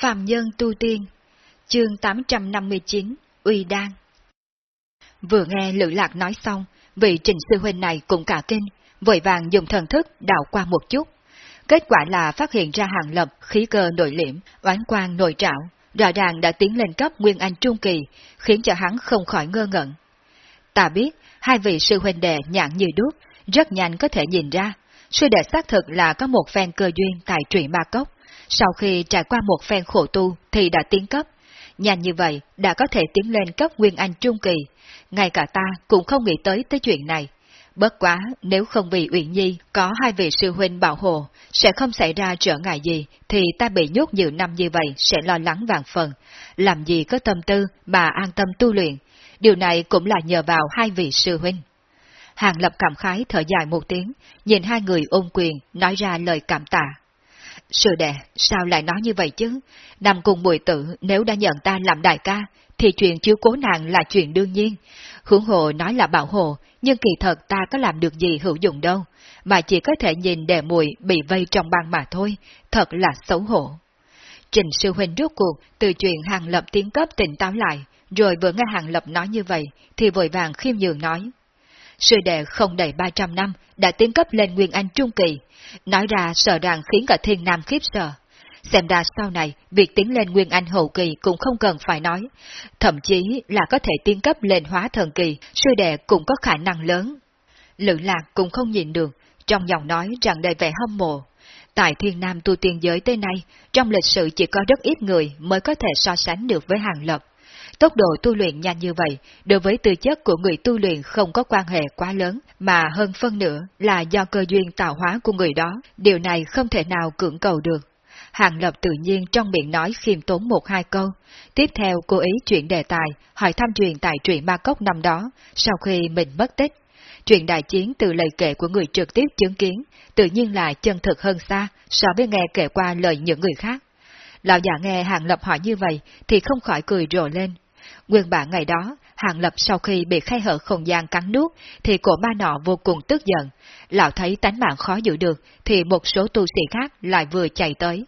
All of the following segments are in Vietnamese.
Phạm Nhân Tu Tiên Chương 859 Uy Đan Vừa nghe Lữ Lạc nói xong, vị trình sư huynh này cũng cả kinh, vội vàng dùng thần thức đảo qua một chút. Kết quả là phát hiện ra hàng lập khí cơ nội liễm, oán quang nội trảo, rõ ràng đã tiến lên cấp Nguyên Anh Trung Kỳ, khiến cho hắn không khỏi ngơ ngẩn. Ta biết, hai vị sư huynh đệ nhãn như đuốc, rất nhanh có thể nhìn ra, sư đệ xác thực là có một phen cơ duyên tại trụy ma cốc, sau khi trải qua một phen khổ tu thì đã tiến cấp. Nhanh như vậy đã có thể tiến lên cấp Nguyên Anh Trung Kỳ, ngay cả ta cũng không nghĩ tới tới chuyện này. Bất quá, nếu không vì Uyển Nhi có hai vị sư huynh bảo hộ, sẽ không xảy ra trở ngại gì, thì ta bị nhốt nhiều năm như vậy sẽ lo lắng vàng phần. Làm gì có tâm tư mà an tâm tu luyện, điều này cũng là nhờ vào hai vị sư huynh. Hàng lập cảm khái thở dài một tiếng, nhìn hai người ôn quyền, nói ra lời cảm tạ. Sư đệ, sao lại nói như vậy chứ? Nằm cùng bùi tử, nếu đã nhận ta làm đại ca, thì chuyện chiếu cố nàng là chuyện đương nhiên. Hưởng hộ nói là bảo hộ, nhưng kỳ thật ta có làm được gì hữu dụng đâu, mà chỉ có thể nhìn đệ mùi bị vây trong băng mà thôi, thật là xấu hổ. Trình sư huynh rốt cuộc từ chuyện hàng lập tiến cấp tỉnh táo lại, rồi vừa nghe hàng lập nói như vậy, thì vội vàng khiêm nhường nói. Sư đệ không đầy 300 năm đã tiến cấp lên Nguyên Anh Trung Kỳ, nói ra sợ rằng khiến cả thiên nam khiếp sợ. Xem ra sau này, việc tiến lên Nguyên Anh hậu kỳ cũng không cần phải nói. Thậm chí là có thể tiến cấp lên hóa thần kỳ, sư đệ cũng có khả năng lớn. Lữ lạc cũng không nhìn được, trong giọng nói rằng đầy vẻ hâm mộ. Tại thiên nam tu tiên giới tới nay, trong lịch sử chỉ có rất ít người mới có thể so sánh được với hàng lập. Tốc độ tu luyện nhanh như vậy, đối với tư chất của người tu luyện không có quan hệ quá lớn, mà hơn phân nữa là do cơ duyên tạo hóa của người đó, điều này không thể nào cưỡng cầu được. Hàng Lập tự nhiên trong miệng nói khiêm tốn một hai câu. Tiếp theo cô ý chuyển đề tài, hỏi thăm truyền tại truyện Ma Cốc năm đó, sau khi mình mất tích. Chuyện đại chiến từ lời kể của người trực tiếp chứng kiến, tự nhiên là chân thực hơn xa so với nghe kể qua lời những người khác. Lão già nghe Hàng Lập hỏi như vậy thì không khỏi cười rộ lên. Nguyên bản ngày đó, Hàng Lập sau khi bị khai hở không gian cắn nuốt thì cổ ma nọ vô cùng tức giận. Lão thấy tánh mạng khó giữ được thì một số tu sĩ khác lại vừa chạy tới.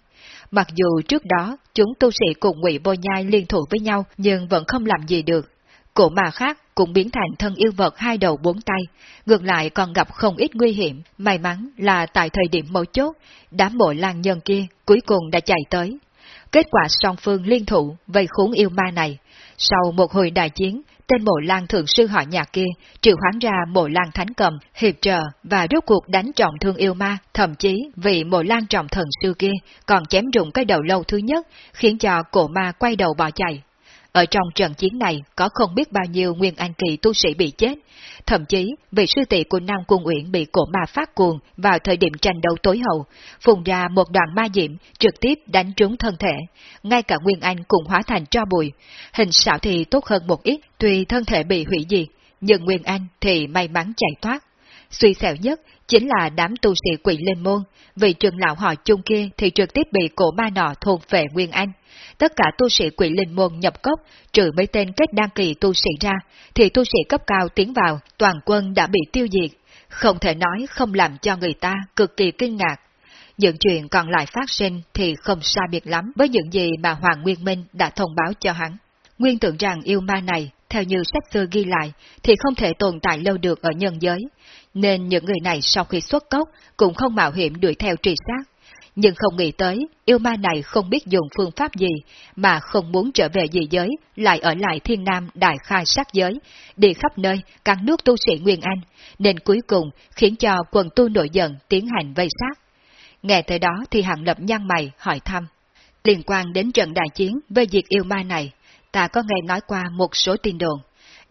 Mặc dù trước đó chúng tu sĩ cùng ngụy vô nhai liên thủ với nhau nhưng vẫn không làm gì được. Cổ ma khác cũng biến thành thân yêu vật hai đầu bốn tay, ngược lại còn gặp không ít nguy hiểm, may mắn là tại thời điểm mấu chốt, đám bộ lang nhân kia cuối cùng đã chạy tới. Kết quả song phương liên thủ vây khốn yêu ma này. Sau một hồi đại chiến, tên mộ lan thượng sư họ nhạc kia triệu hoán ra mộ lan thánh cầm, hiệp trợ và rốt cuộc đánh trọng thương yêu ma, thậm chí vì mộ lan trọng thần sư kia còn chém rụng cái đầu lâu thứ nhất, khiến cho cổ ma quay đầu bỏ chạy. Ở trong trận chiến này có không biết bao nhiêu nguyên anh kỳ tu sĩ bị chết, thậm chí vị sư tỷ của Nam Cung Uyển bị cổ ma phát cuồng vào thời điểm tranh đấu tối hậu, phùng ra một đoàn ma diệm trực tiếp đánh trúng thân thể, ngay cả nguyên anh cũng hóa thành tro bụi. Hình xảo thì tốt hơn một ít, tuy thân thể bị hủy diệt, nhưng nguyên anh thì may mắn chạy thoát. Suy xẻo nhất chính là đám tu sĩ quỷ lên môn, vì trường lão họ chung kia thì trực tiếp bị cổ ma nọ thôn về Nguyên Anh. Tất cả tu sĩ quỷ linh môn nhập cốc, trừ mấy tên kết đăng kỳ tu sĩ ra, thì tu sĩ cấp cao tiến vào, toàn quân đã bị tiêu diệt. Không thể nói không làm cho người ta cực kỳ kinh ngạc. Những chuyện còn lại phát sinh thì không xa biệt lắm với những gì mà Hoàng Nguyên Minh đã thông báo cho hắn. Nguyên tưởng rằng yêu ma này, theo như sách xưa ghi lại, thì không thể tồn tại lâu được ở nhân giới, nên những người này sau khi xuất cốc cũng không mạo hiểm đuổi theo truy sát. Nhưng không nghĩ tới, yêu ma này không biết dùng phương pháp gì, mà không muốn trở về dị giới, lại ở lại thiên nam đại khai sát giới, đi khắp nơi, cắn nước tu sĩ Nguyên Anh, nên cuối cùng khiến cho quần tu nổi giận tiến hành vây sát. Nghe tới đó thì hạng lập nhăn mày hỏi thăm. Liên quan đến trận đại chiến với diệt yêu ma này, ta có nghe nói qua một số tin đồn.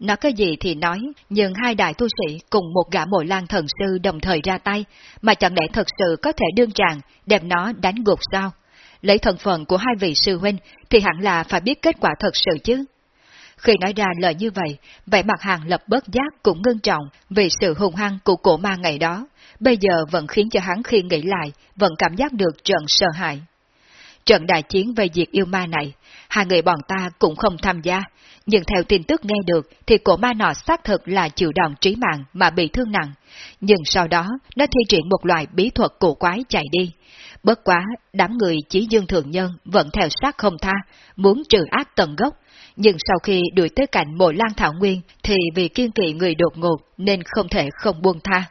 Nói cái gì thì nói, nhưng hai đại tu sĩ cùng một gã mộ lan thần sư đồng thời ra tay, mà chẳng lẽ thật sự có thể đương tràng đem nó đánh gục sao? Lấy thần phận của hai vị sư huynh thì hẳn là phải biết kết quả thật sự chứ. Khi nói ra lời như vậy, vẻ mặt hàng lập bớt giác cũng ngưng trọng vì sự hùng hăng của cổ ma ngày đó, bây giờ vẫn khiến cho hắn khi nghĩ lại, vẫn cảm giác được trận sợ hãi. Trận đại chiến về diệt yêu ma này, hai người bọn ta cũng không tham gia, nhưng theo tin tức nghe được thì cổ ma nọ xác thực là chịu đòn trí mạng mà bị thương nặng, nhưng sau đó nó thi triển một loại bí thuật cổ quái chạy đi. Bất quá, đám người chí dương thượng nhân vẫn theo sát không tha, muốn trừ ác tận gốc. Nhưng sau khi đuổi tới cạnh mộ lan thảo nguyên, thì vì kiên kỵ người đột ngột nên không thể không buông tha.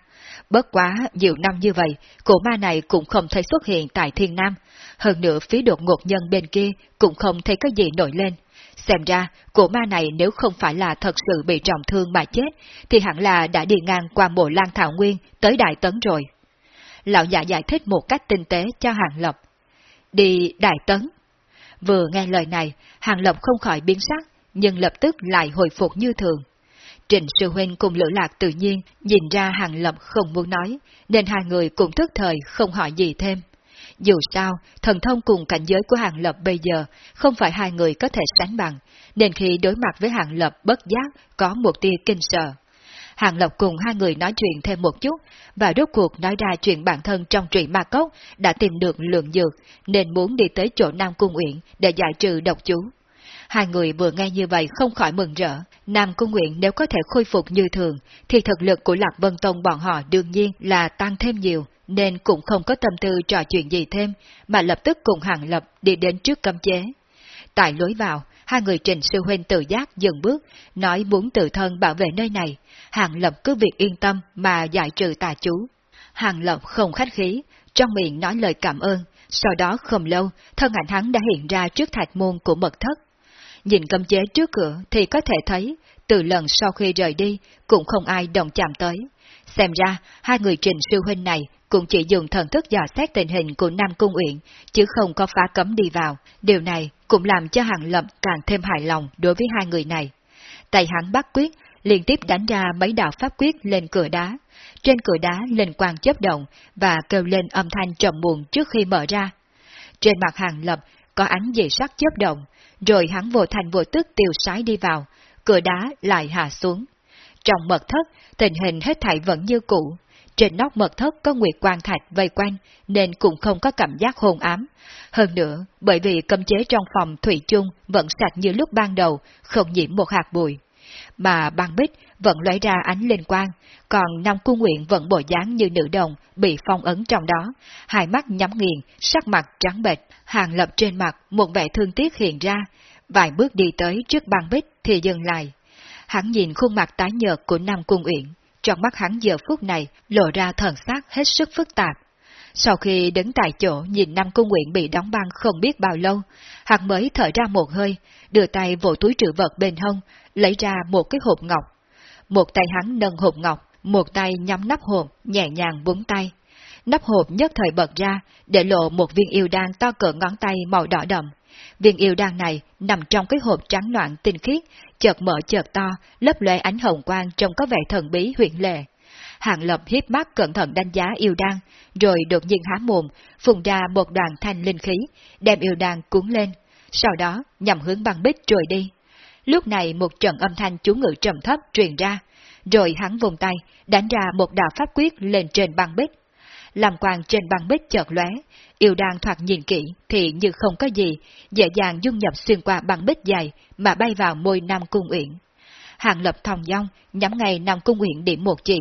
Bất quá, nhiều năm như vậy, cổ ma này cũng không thấy xuất hiện tại thiên nam. Hơn nữa phía đột ngột nhân bên kia cũng không thấy có gì nổi lên. Xem ra, cổ ma này nếu không phải là thật sự bị trọng thương mà chết, thì hẳn là đã đi ngang qua mộ lan thảo nguyên tới Đại Tấn rồi. Lão giả giải thích một cách tinh tế cho Hàng Lập. Đi Đại Tấn. Vừa nghe lời này, Hàng Lập không khỏi biến sắc, nhưng lập tức lại hồi phục như thường. Trịnh Sư Huynh cùng Lữ Lạc tự nhiên nhìn ra Hàng Lập không muốn nói, nên hai người cũng thức thời không hỏi gì thêm. Dù sao, thần thông cùng cảnh giới của Hàng Lập bây giờ không phải hai người có thể sánh bằng, nên khi đối mặt với Hàng Lập bất giác có một tia kinh sợ. Hàng Lập cùng hai người nói chuyện thêm một chút, và rốt cuộc nói ra chuyện bản thân trong truyện ma cốc đã tìm được lượng dược, nên muốn đi tới chỗ Nam Cung Uyển để giải trừ độc chú. Hai người vừa nghe như vậy không khỏi mừng rỡ, Nam Cung Nguyện nếu có thể khôi phục như thường, thì thực lực của Lạc Vân Tông bọn họ đương nhiên là tăng thêm nhiều, nên cũng không có tâm tư trò chuyện gì thêm, mà lập tức cùng Hàng Lập đi đến trước cấm chế. Tại lối vào, hai người trình sư huynh tự giác dừng bước, nói muốn tự thân bảo vệ nơi này, Hàng Lập cứ việc yên tâm mà giải trừ tà chú. Hàng Lập không khách khí, trong miệng nói lời cảm ơn, sau đó không lâu, thân ảnh hắn đã hiện ra trước thạch môn của mật thất. Nhìn cấm chế trước cửa thì có thể thấy, từ lần sau khi rời đi, cũng không ai đồng chạm tới. Xem ra, hai người trình sư huynh này cũng chỉ dùng thần thức dò xét tình hình của Nam Cung Uyển, chứ không có phá cấm đi vào. Điều này cũng làm cho Hàng Lập càng thêm hài lòng đối với hai người này. Tay hắn bắt quyết, liên tiếp đánh ra mấy đạo pháp quyết lên cửa đá. Trên cửa đá lên quang chấp động và kêu lên âm thanh trầm buồn trước khi mở ra. Trên mặt Hàng Lập có ánh dị sắc chấp động, rồi hắn vô thành vô tức tiêu sái đi vào, cửa đá lại hạ xuống. Trong mật thất, tình hình hết thảy vẫn như cũ. Trên nóc mật thất có nguyệt quan thạch vây quanh, nên cũng không có cảm giác hồn ám. Hơn nữa, bởi vì cấm chế trong phòng thủy chung vẫn sạch như lúc ban đầu, không nhiễm một hạt bụi. Mà băng bích vẫn lóe ra ánh lên quang, còn Nam Cung Nguyện vẫn bộ dáng như nữ đồng, bị phong ấn trong đó, hai mắt nhắm nghiền, sắc mặt trắng bệch, hàng lập trên mặt một vẻ thương tiếc hiện ra, vài bước đi tới trước băng bích thì dừng lại. Hắn nhìn khuôn mặt tái nhợt của Nam Cung Uyển, trong mắt hắn giờ phút này lộ ra thần sắc hết sức phức tạp. Sau khi đứng tại chỗ nhìn Nam Cung uyển bị đóng băng không biết bao lâu, hắn mới thở ra một hơi, đưa tay vỗ túi trữ vật bên hông, lấy ra một cái hộp ngọc. Một tay hắn nâng hộp ngọc, một tay nhắm nắp hộp, nhẹ nhàng búng tay. Nắp hộp nhất thời bật ra, để lộ một viên yêu đan to cỡ ngón tay màu đỏ đậm. Viên yêu đan này nằm trong cái hộp trắng loạn tinh khiết, chợt mở chợt to, lấp lóe ánh hồng quang trông có vẻ thần bí huyện lệ. Hàng Lập hiếp mắt cẩn thận đánh giá yêu đan, rồi đột nhiên há mồm, phùng ra một đoàn thanh linh khí, đem yêu đan cuốn lên, sau đó nhằm hướng băng bích rồi đi. Lúc này một trận âm thanh chú ngự trầm thấp truyền ra, rồi hắn vùng tay, đánh ra một đạo pháp quyết lên trên băng bích. Làm quang trên băng bích chợt lóe, yêu đan thoạt nhìn kỹ thì như không có gì, dễ dàng dung nhập xuyên qua băng bích dài mà bay vào môi Nam Cung Uyển. Hàng lập thòng dong, nhắm ngay Nam Cung Uyển điểm một chỉ.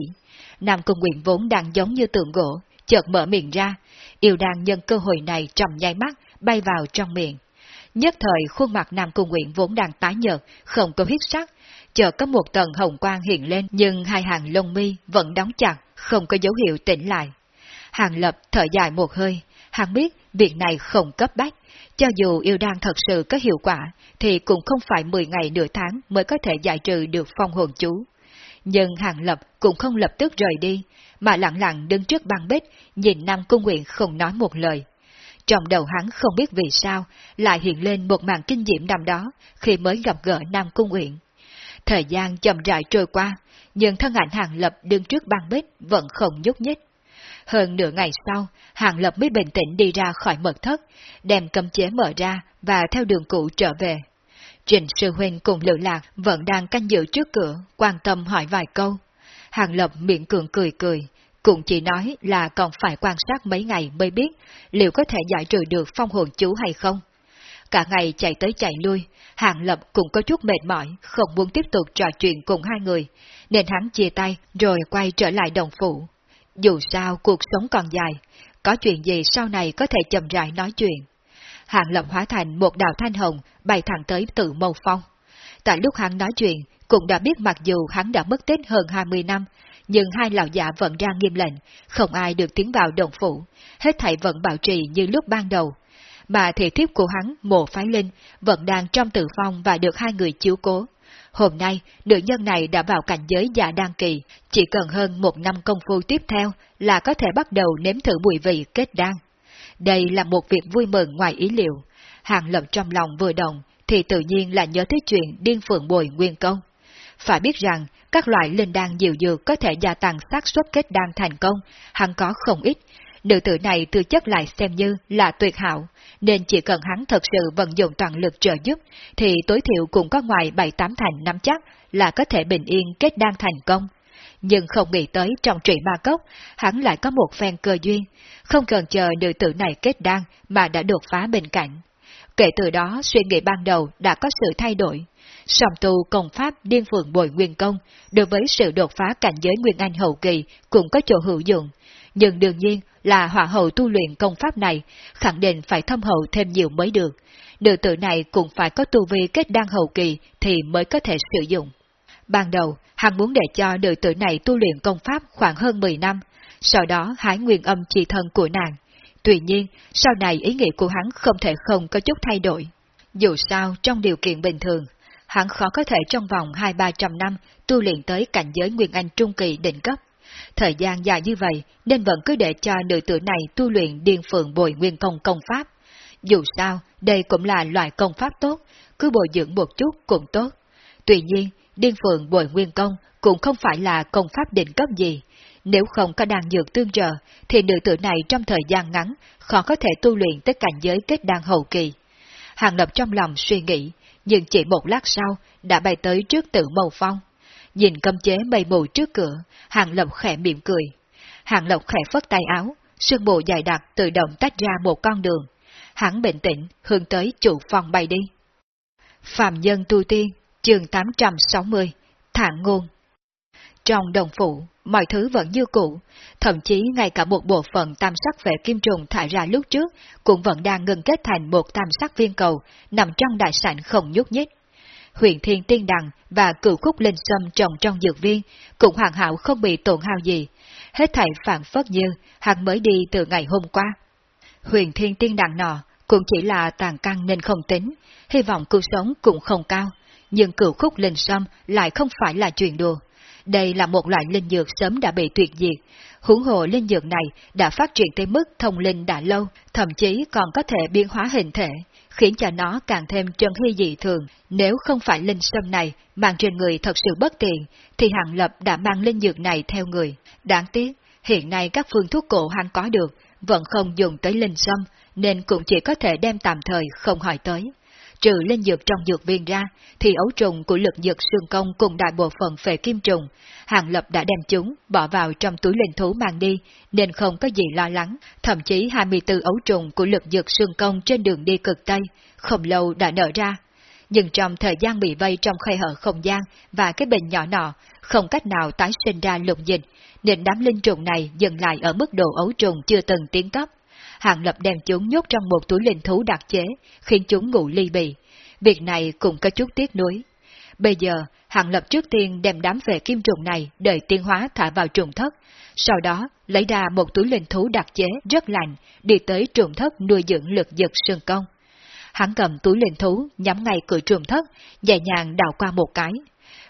Nam Cung Uyển vốn đang giống như tượng gỗ, chợt mở miệng ra, yêu đan nhân cơ hội này trong nháy mắt, bay vào trong miệng. Nhất thời khuôn mặt Nam Cung uyển vốn đang tái nhợt, không có huyết sắc, chợt có một tầng hồng quang hiện lên nhưng hai hàng lông mi vẫn đóng chặt, không có dấu hiệu tỉnh lại. Hàng lập thở dài một hơi, hắn biết việc này không cấp bách, cho dù yêu đan thật sự có hiệu quả, thì cũng không phải 10 ngày nửa tháng mới có thể giải trừ được phong hồn chú. Nhưng hàng lập cũng không lập tức rời đi, mà lặng lặng đứng trước băng bích, nhìn Nam Cung Nguyện không nói một lời. Trong đầu hắn không biết vì sao, lại hiện lên một màn kinh diễm năm đó, khi mới gặp gỡ Nam Cung Uyển. Thời gian chậm rãi trôi qua, nhưng thân ảnh Hàng Lập đứng trước băng bích vẫn không nhúc nhích. Hơn nửa ngày sau, Hàng Lập mới bình tĩnh đi ra khỏi mật thất, đem cấm chế mở ra và theo đường cũ trở về. Trình Sư Huynh cùng Lữ Lạc vẫn đang canh giữ trước cửa, quan tâm hỏi vài câu. Hàng Lập miệng cường cười cười, cũng chỉ nói là còn phải quan sát mấy ngày mới biết liệu có thể giải trừ được phong hồn chú hay không. Cả ngày chạy tới chạy lui, Hàng Lập cũng có chút mệt mỏi, không muốn tiếp tục trò chuyện cùng hai người, nên hắn chia tay rồi quay trở lại đồng phủ. Dù sao cuộc sống còn dài, có chuyện gì sau này có thể chậm rãi nói chuyện. hạng Lập hóa thành một đạo thanh hồng bay thẳng tới tự mâu phong. Tại lúc hắn nói chuyện, cũng đã biết mặc dù hắn đã mất tích hơn 20 năm, nhưng hai lão giả vẫn ra nghiêm lệnh, không ai được tiến vào đồng phủ, hết thảy vẫn bảo trì như lúc ban đầu. Mà thể thiếp của hắn, mộ phái linh, vẫn đang trong tử phong và được hai người chiếu cố. Hôm nay, nữ nhân này đã vào cảnh giới giả đăng kỳ, chỉ cần hơn một năm công phu tiếp theo là có thể bắt đầu nếm thử mùi vị kết đan. Đây là một việc vui mừng ngoài ý liệu. Hàng lập trong lòng vừa động, thì tự nhiên là nhớ tới chuyện điên phượng bồi nguyên công. Phải biết rằng, các loại linh đan diệu dược có thể gia tăng xác suất kết đan thành công, hắn có không ít. Nữ tử này tư chất lại xem như là tuyệt hảo, nên chỉ cần hắn thật sự vận dụng toàn lực trợ giúp, thì tối thiểu cũng có ngoài 7-8 thành nắm chắc là có thể bình yên kết đan thành công. Nhưng không nghĩ tới trong trụy ma cốc, hắn lại có một phen cơ duyên, không cần chờ nữ tử này kết đan mà đã đột phá bên cạnh. Kể từ đó suy nghĩ ban đầu đã có sự thay đổi. sòng tu công pháp điên phượng bồi nguyên công, đối với sự đột phá cảnh giới Nguyên Anh hậu kỳ cũng có chỗ hữu dụng. Nhưng đương nhiên là hỏa hậu tu luyện công pháp này, khẳng định phải thâm hậu thêm nhiều mới được. Nữ tử này cũng phải có tu vi kết đan hậu kỳ thì mới có thể sử dụng. Ban đầu, hắn muốn để cho nữ tử này tu luyện công pháp khoảng hơn 10 năm, sau đó hái nguyên âm trì thân của nàng. Tuy nhiên, sau này ý nghĩa của hắn không thể không có chút thay đổi. Dù sao, trong điều kiện bình thường, hắn khó có thể trong vòng hai ba trăm năm tu luyện tới cảnh giới Nguyên Anh Trung Kỳ đỉnh cấp. Thời gian dài như vậy nên vẫn cứ để cho nữ tử này tu luyện điên phượng bồi nguyên công công pháp. Dù sao, đây cũng là loại công pháp tốt, cứ bồi dưỡng một chút cũng tốt. Tuy nhiên, điên phượng bồi nguyên công cũng không phải là công pháp đỉnh cấp gì. Nếu không có đàn dược tương trợ, thì nữ tử này trong thời gian ngắn khó có thể tu luyện tới cảnh giới kết đan hậu kỳ. Hàng Lập trong lòng suy nghĩ, nhưng chỉ một lát sau đã bay tới trước tử màu phong. Nhìn cấm chế mây mù trước cửa, Hàng Lập khẽ mỉm cười. Hàng Lập khẽ phất tay áo, sương mù dài đặc tự động tách ra một con đường. Hắn bình tĩnh hướng tới chủ phòng bay đi. Phạm Nhân Tu Tiên, chương 860, Thạng Ngôn Trong đồng phủ, mọi thứ vẫn như cũ, thậm chí ngay cả một bộ phận tam sắc vệ kim trùng thải ra lúc trước cũng vẫn đang ngừng kết thành một tam sắc viên cầu nằm trong đại sảnh không nhúc nhích. Huyền Thiên Tiên Đằng và cửu khúc linh sâm trồng trong dược viên cũng hoàn hảo không bị tổn hao gì, hết thảy phản phất như hắn mới đi từ ngày hôm qua. Huyền Thiên Tiên Đằng nọ cũng chỉ là tàn căn nên không tính, hy vọng cứu sống cũng không cao, nhưng cửu khúc linh sâm lại không phải là chuyện đùa. Đây là một loại linh dược sớm đã bị tuyệt diệt, Hủng hộ linh dược này đã phát triển tới mức thông linh đã lâu, thậm chí còn có thể biến hóa hình thể, khiến cho nó càng thêm trân hy dị thường. Nếu không phải linh sâm này mang trên người thật sự bất tiện, thì Hàng Lập đã mang linh dược này theo người. Đáng tiếc, hiện nay các phương thuốc cổ hắn có được, vẫn không dùng tới linh sâm, nên cũng chỉ có thể đem tạm thời không hỏi tới. Trừ linh dược trong dược viên ra, thì ấu trùng của lực dược xương công cùng đại bộ phận phệ kim trùng, Hàng Lập đã đem chúng bỏ vào trong túi linh thú mang đi, nên không có gì lo lắng. Thậm chí 24 ấu trùng của lực dược xương công trên đường đi cực Tây, không lâu đã nở ra. Nhưng trong thời gian bị vây trong khay hở không gian và cái bình nhỏ nọ, không cách nào tái sinh ra lục dịch, nên đám linh trùng này dừng lại ở mức độ ấu trùng chưa từng tiến cấp. Hàng Lập đem chúng nhốt trong một túi linh thú đặc chế, khiến chúng ngủ ly bì. Việc này cũng có chút tiếc nuối. Bây giờ, Hàng Lập trước tiên đem đám về kim trùng này đợi tiên hóa thả vào trùng thất, sau đó lấy ra một túi linh thú đặc chế rất lành đi tới trùng thất nuôi dưỡng lực giật sương công. Hắn cầm túi linh thú nhắm ngay cửa trùng thất, nhẹ nhàng đào qua một cái.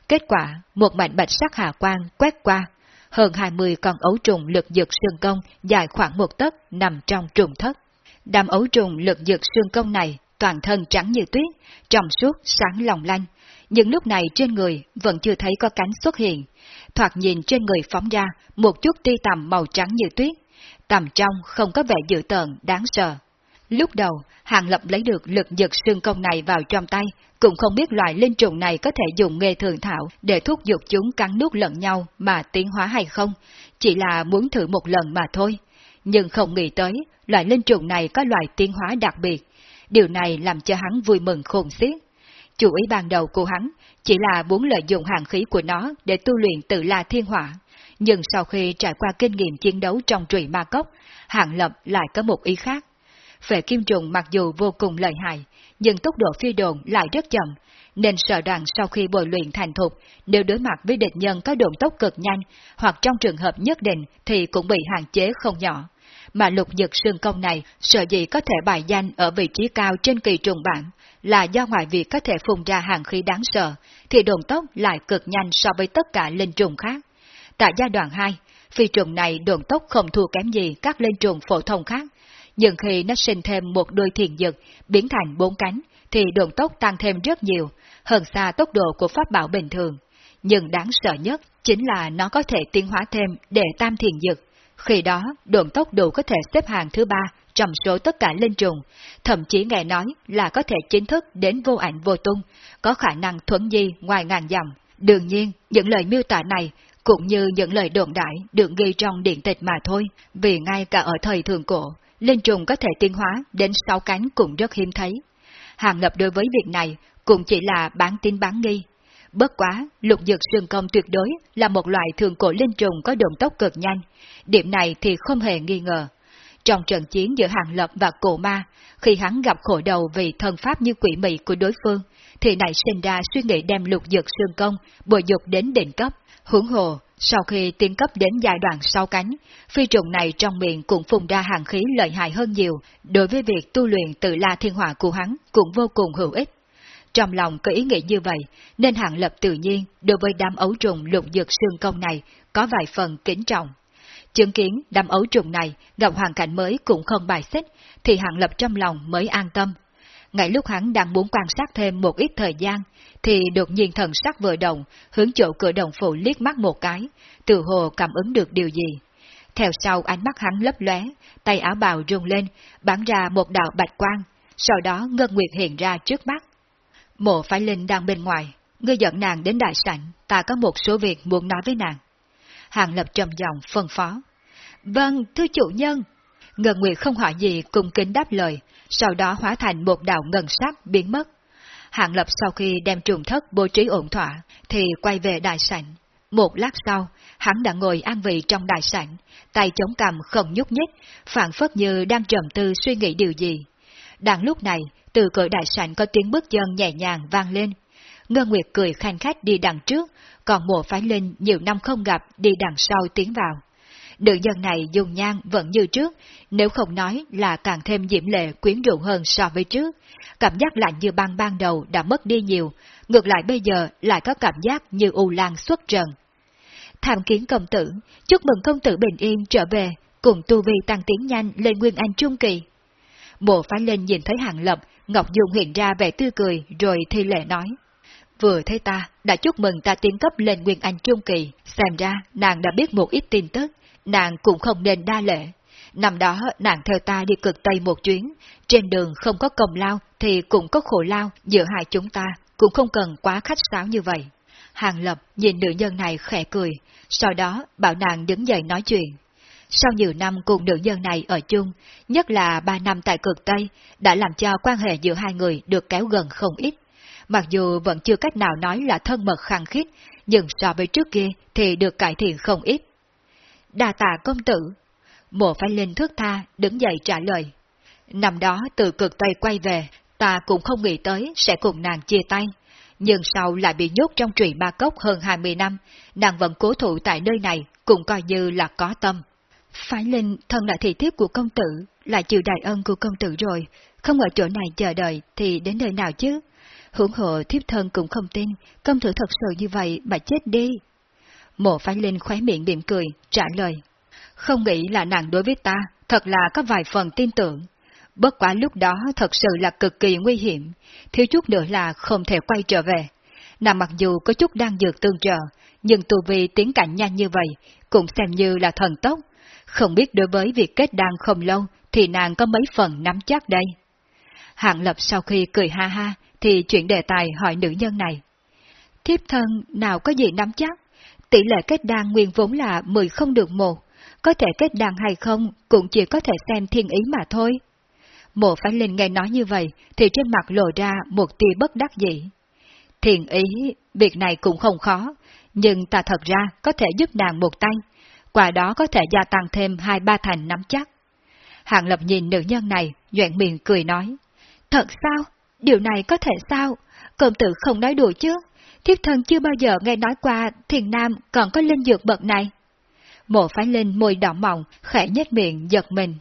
Kết quả, một mảnh bạch sắc hà quang quét qua, hơn 20 con ấu trùng lực dược xương công dài khoảng một tấc nằm trong trùng thất. Đám ấu trùng lực dược xương công này toàn thân trắng như tuyết, trong suốt sáng lòng lanh, nhưng lúc này trên người vẫn chưa thấy có cánh xuất hiện. Thoạt nhìn trên người phóng ra một chút ti tầm màu trắng như tuyết, tầm trong không có vẻ dữ tợn, đáng sợ. Lúc đầu, Hàng Lập lấy được lực giật xương công này vào trong tay, cũng không biết loại linh trùng này có thể dùng nghề thường thảo để thúc giục chúng cắn nuốt lẫn nhau mà tiến hóa hay không, chỉ là muốn thử một lần mà thôi. Nhưng không nghĩ tới, loại linh trùng này có loại tiến hóa đặc biệt. Điều này làm cho hắn vui mừng khôn xiết. Chủ ý ban đầu của hắn chỉ là muốn lợi dụng hàng khí của nó để tu luyện tự la thiên hỏa, nhưng sau khi trải qua kinh nghiệm chiến đấu trong trụy ma cốc, Hàng Lập lại có một ý khác. Phệ kim trùng mặc dù vô cùng lợi hại, nhưng tốc độ phi đồn lại rất chậm, nên sợ rằng sau khi bồi luyện thành thục, nếu đối mặt với địch nhân có độn tốc cực nhanh, hoặc trong trường hợp nhất định thì cũng bị hạn chế không nhỏ. Mà lục nhật sương công này sợ gì có thể bài danh ở vị trí cao trên kỳ trùng bản, là do ngoài việc có thể phun ra hàng khí đáng sợ, thì đồn tốc lại cực nhanh so với tất cả linh trùng khác. Tại giai đoạn 2, phi trùng này đồn tốc không thua kém gì các linh trùng phổ thông khác, nhưng khi nó sinh thêm một đôi thiền dực, biến thành bốn cánh, thì đồn tốc tăng thêm rất nhiều, hơn xa tốc độ của pháp bảo bình thường. Nhưng đáng sợ nhất chính là nó có thể tiến hóa thêm để tam thiền dực. Khi đó, đồn tốc đủ có thể xếp hàng thứ ba trong số tất cả linh trùng, thậm chí nghe nói là có thể chính thức đến vô ảnh vô tung, có khả năng thuấn di ngoài ngàn dặm. Đương nhiên, những lời miêu tả này cũng như những lời đồn đại được ghi trong điện tịch mà thôi, vì ngay cả ở thời thường cổ, linh trùng có thể tiến hóa đến sáu cánh cũng rất hiếm thấy. Hàng Lập đối với việc này cũng chỉ là bán tin bán nghi. Bất quá, lục dược sương công tuyệt đối là một loại thường cổ linh trùng có động tốc cực nhanh, điểm này thì không hề nghi ngờ. Trong trận chiến giữa Hàng Lập và cổ ma, khi hắn gặp khổ đầu vì thần pháp như quỷ mị của đối phương, thì nảy sinh ra suy nghĩ đem lục dược sương công bồi dục đến đỉnh cấp, hướng hồ. Sau khi tiến cấp đến giai đoạn sau cánh, phi trùng này trong miệng cũng phùng ra hàng khí lợi hại hơn nhiều, đối với việc tu luyện tự la thiên hỏa của hắn cũng vô cùng hữu ích. Trong lòng có ý nghĩ như vậy, nên hạng lập tự nhiên đối với đám ấu trùng lục dược xương công này có vài phần kính trọng. Chứng kiến đám ấu trùng này gặp hoàn cảnh mới cũng không bài xích, thì hạng lập trong lòng mới an tâm. Ngay lúc hắn đang muốn quan sát thêm một ít thời gian, thì đột nhiên thần sắc vừa động, hướng chỗ cửa đồng phụ liếc mắt một cái, từ hồ cảm ứng được điều gì. Theo sau ánh mắt hắn lấp lóe, tay áo bào rung lên, bắn ra một đạo bạch quang, sau đó Ngân Nguyệt hiện ra trước mắt. Mộ Phái Linh đang bên ngoài, ngươi dẫn nàng đến đại sảnh, ta có một số việc muốn nói với nàng. Hàng lập trầm giọng phân phó. Vâng, thưa chủ nhân. Ngân Nguyệt không hỏi gì cùng kính đáp lời, sau đó hóa thành một đạo ngân sắc biến mất. Hạng Lập sau khi đem trùng thất bố trí ổn thỏa, thì quay về đại sảnh. Một lát sau, hắn đã ngồi an vị trong đại sảnh, tay chống cằm không nhúc nhích, phản phất như đang trầm tư suy nghĩ điều gì. Đang lúc này, từ cửa đại sảnh có tiếng bước chân nhẹ nhàng vang lên. Ngân Nguyệt cười khanh khách đi đằng trước, còn mộ phái linh nhiều năm không gặp đi đằng sau tiến vào. Nữ nhân này dùng nhan vẫn như trước, nếu không nói là càng thêm diễm lệ quyến rũ hơn so với trước. Cảm giác lạnh như băng ban đầu đã mất đi nhiều, ngược lại bây giờ lại có cảm giác như u lan xuất trần. Tham kiến công tử, chúc mừng công tử bình yên trở về, cùng tu vi tăng tiến nhanh lên Nguyên Anh Trung Kỳ. Bộ phái lên nhìn thấy hàng lập, Ngọc Dung hiện ra vẻ tươi cười rồi thi lệ nói. Vừa thấy ta, đã chúc mừng ta tiến cấp lên Nguyên Anh Trung Kỳ, xem ra nàng đã biết một ít tin tức, nàng cũng không nên đa lệ. Năm đó nàng theo ta đi cực Tây một chuyến, trên đường không có công lao thì cũng có khổ lao, giữa hai chúng ta cũng không cần quá khách sáo như vậy. Hàng Lập nhìn nữ nhân này khẽ cười, sau đó bảo nàng đứng dậy nói chuyện. Sau nhiều năm cùng nữ nhân này ở chung, nhất là ba năm tại cực Tây, đã làm cho quan hệ giữa hai người được kéo gần không ít. Mặc dù vẫn chưa cách nào nói là thân mật khăng khít, nhưng so với trước kia thì được cải thiện không ít. Đà tạ công tử. Mộ phái linh thước tha, đứng dậy trả lời. Năm đó từ cực Tây quay về, ta cũng không nghĩ tới sẽ cùng nàng chia tay. Nhưng sau lại bị nhốt trong trụy ma cốc hơn 20 năm, nàng vẫn cố thủ tại nơi này, cũng coi như là có tâm. Phái linh thân là thị thiếp của công tử, là chịu đại ân của công tử rồi, không ở chỗ này chờ đợi thì đến nơi nào chứ? Hưởng hộ thiếp thân cũng không tin, công tử thật sự như vậy mà chết đi. Mộ phái linh khóe miệng điểm cười, trả lời. Không nghĩ là nàng đối với ta, thật là có vài phần tin tưởng. Bất quá lúc đó thật sự là cực kỳ nguy hiểm, thiếu chút nữa là không thể quay trở về. Nàng mặc dù có chút đang dược tương trợ, nhưng tu vi tiến cảnh nhanh như vậy, cũng xem như là thần tốc. Không biết đối với việc kết đan không lâu, thì nàng có mấy phần nắm chắc đây. Hạng lập sau khi cười ha ha, thì chuyển đề tài hỏi nữ nhân này. Thiếp thân nào có gì nắm chắc? Tỷ lệ kết đan nguyên vốn là 10 không được một, có thể kết đan hay không cũng chỉ có thể xem thiên ý mà thôi. Mộ Phái Linh nghe nói như vậy thì trên mặt lộ ra một tia bất đắc dĩ. Thiền ý, việc này cũng không khó, nhưng ta thật ra có thể giúp nàng một tay, qua đó có thể gia tăng thêm hai ba thành nắm chắc. Hạng Lập nhìn nữ nhân này, nhoẹn miệng cười nói. Thật sao? Điều này có thể sao? Công tử không nói đùa chứ? Thiếp thân chưa bao giờ nghe nói qua thiền nam còn có linh dược bậc này. Mộ phái linh môi đỏ mỏng, khẽ nhếch miệng giật mình.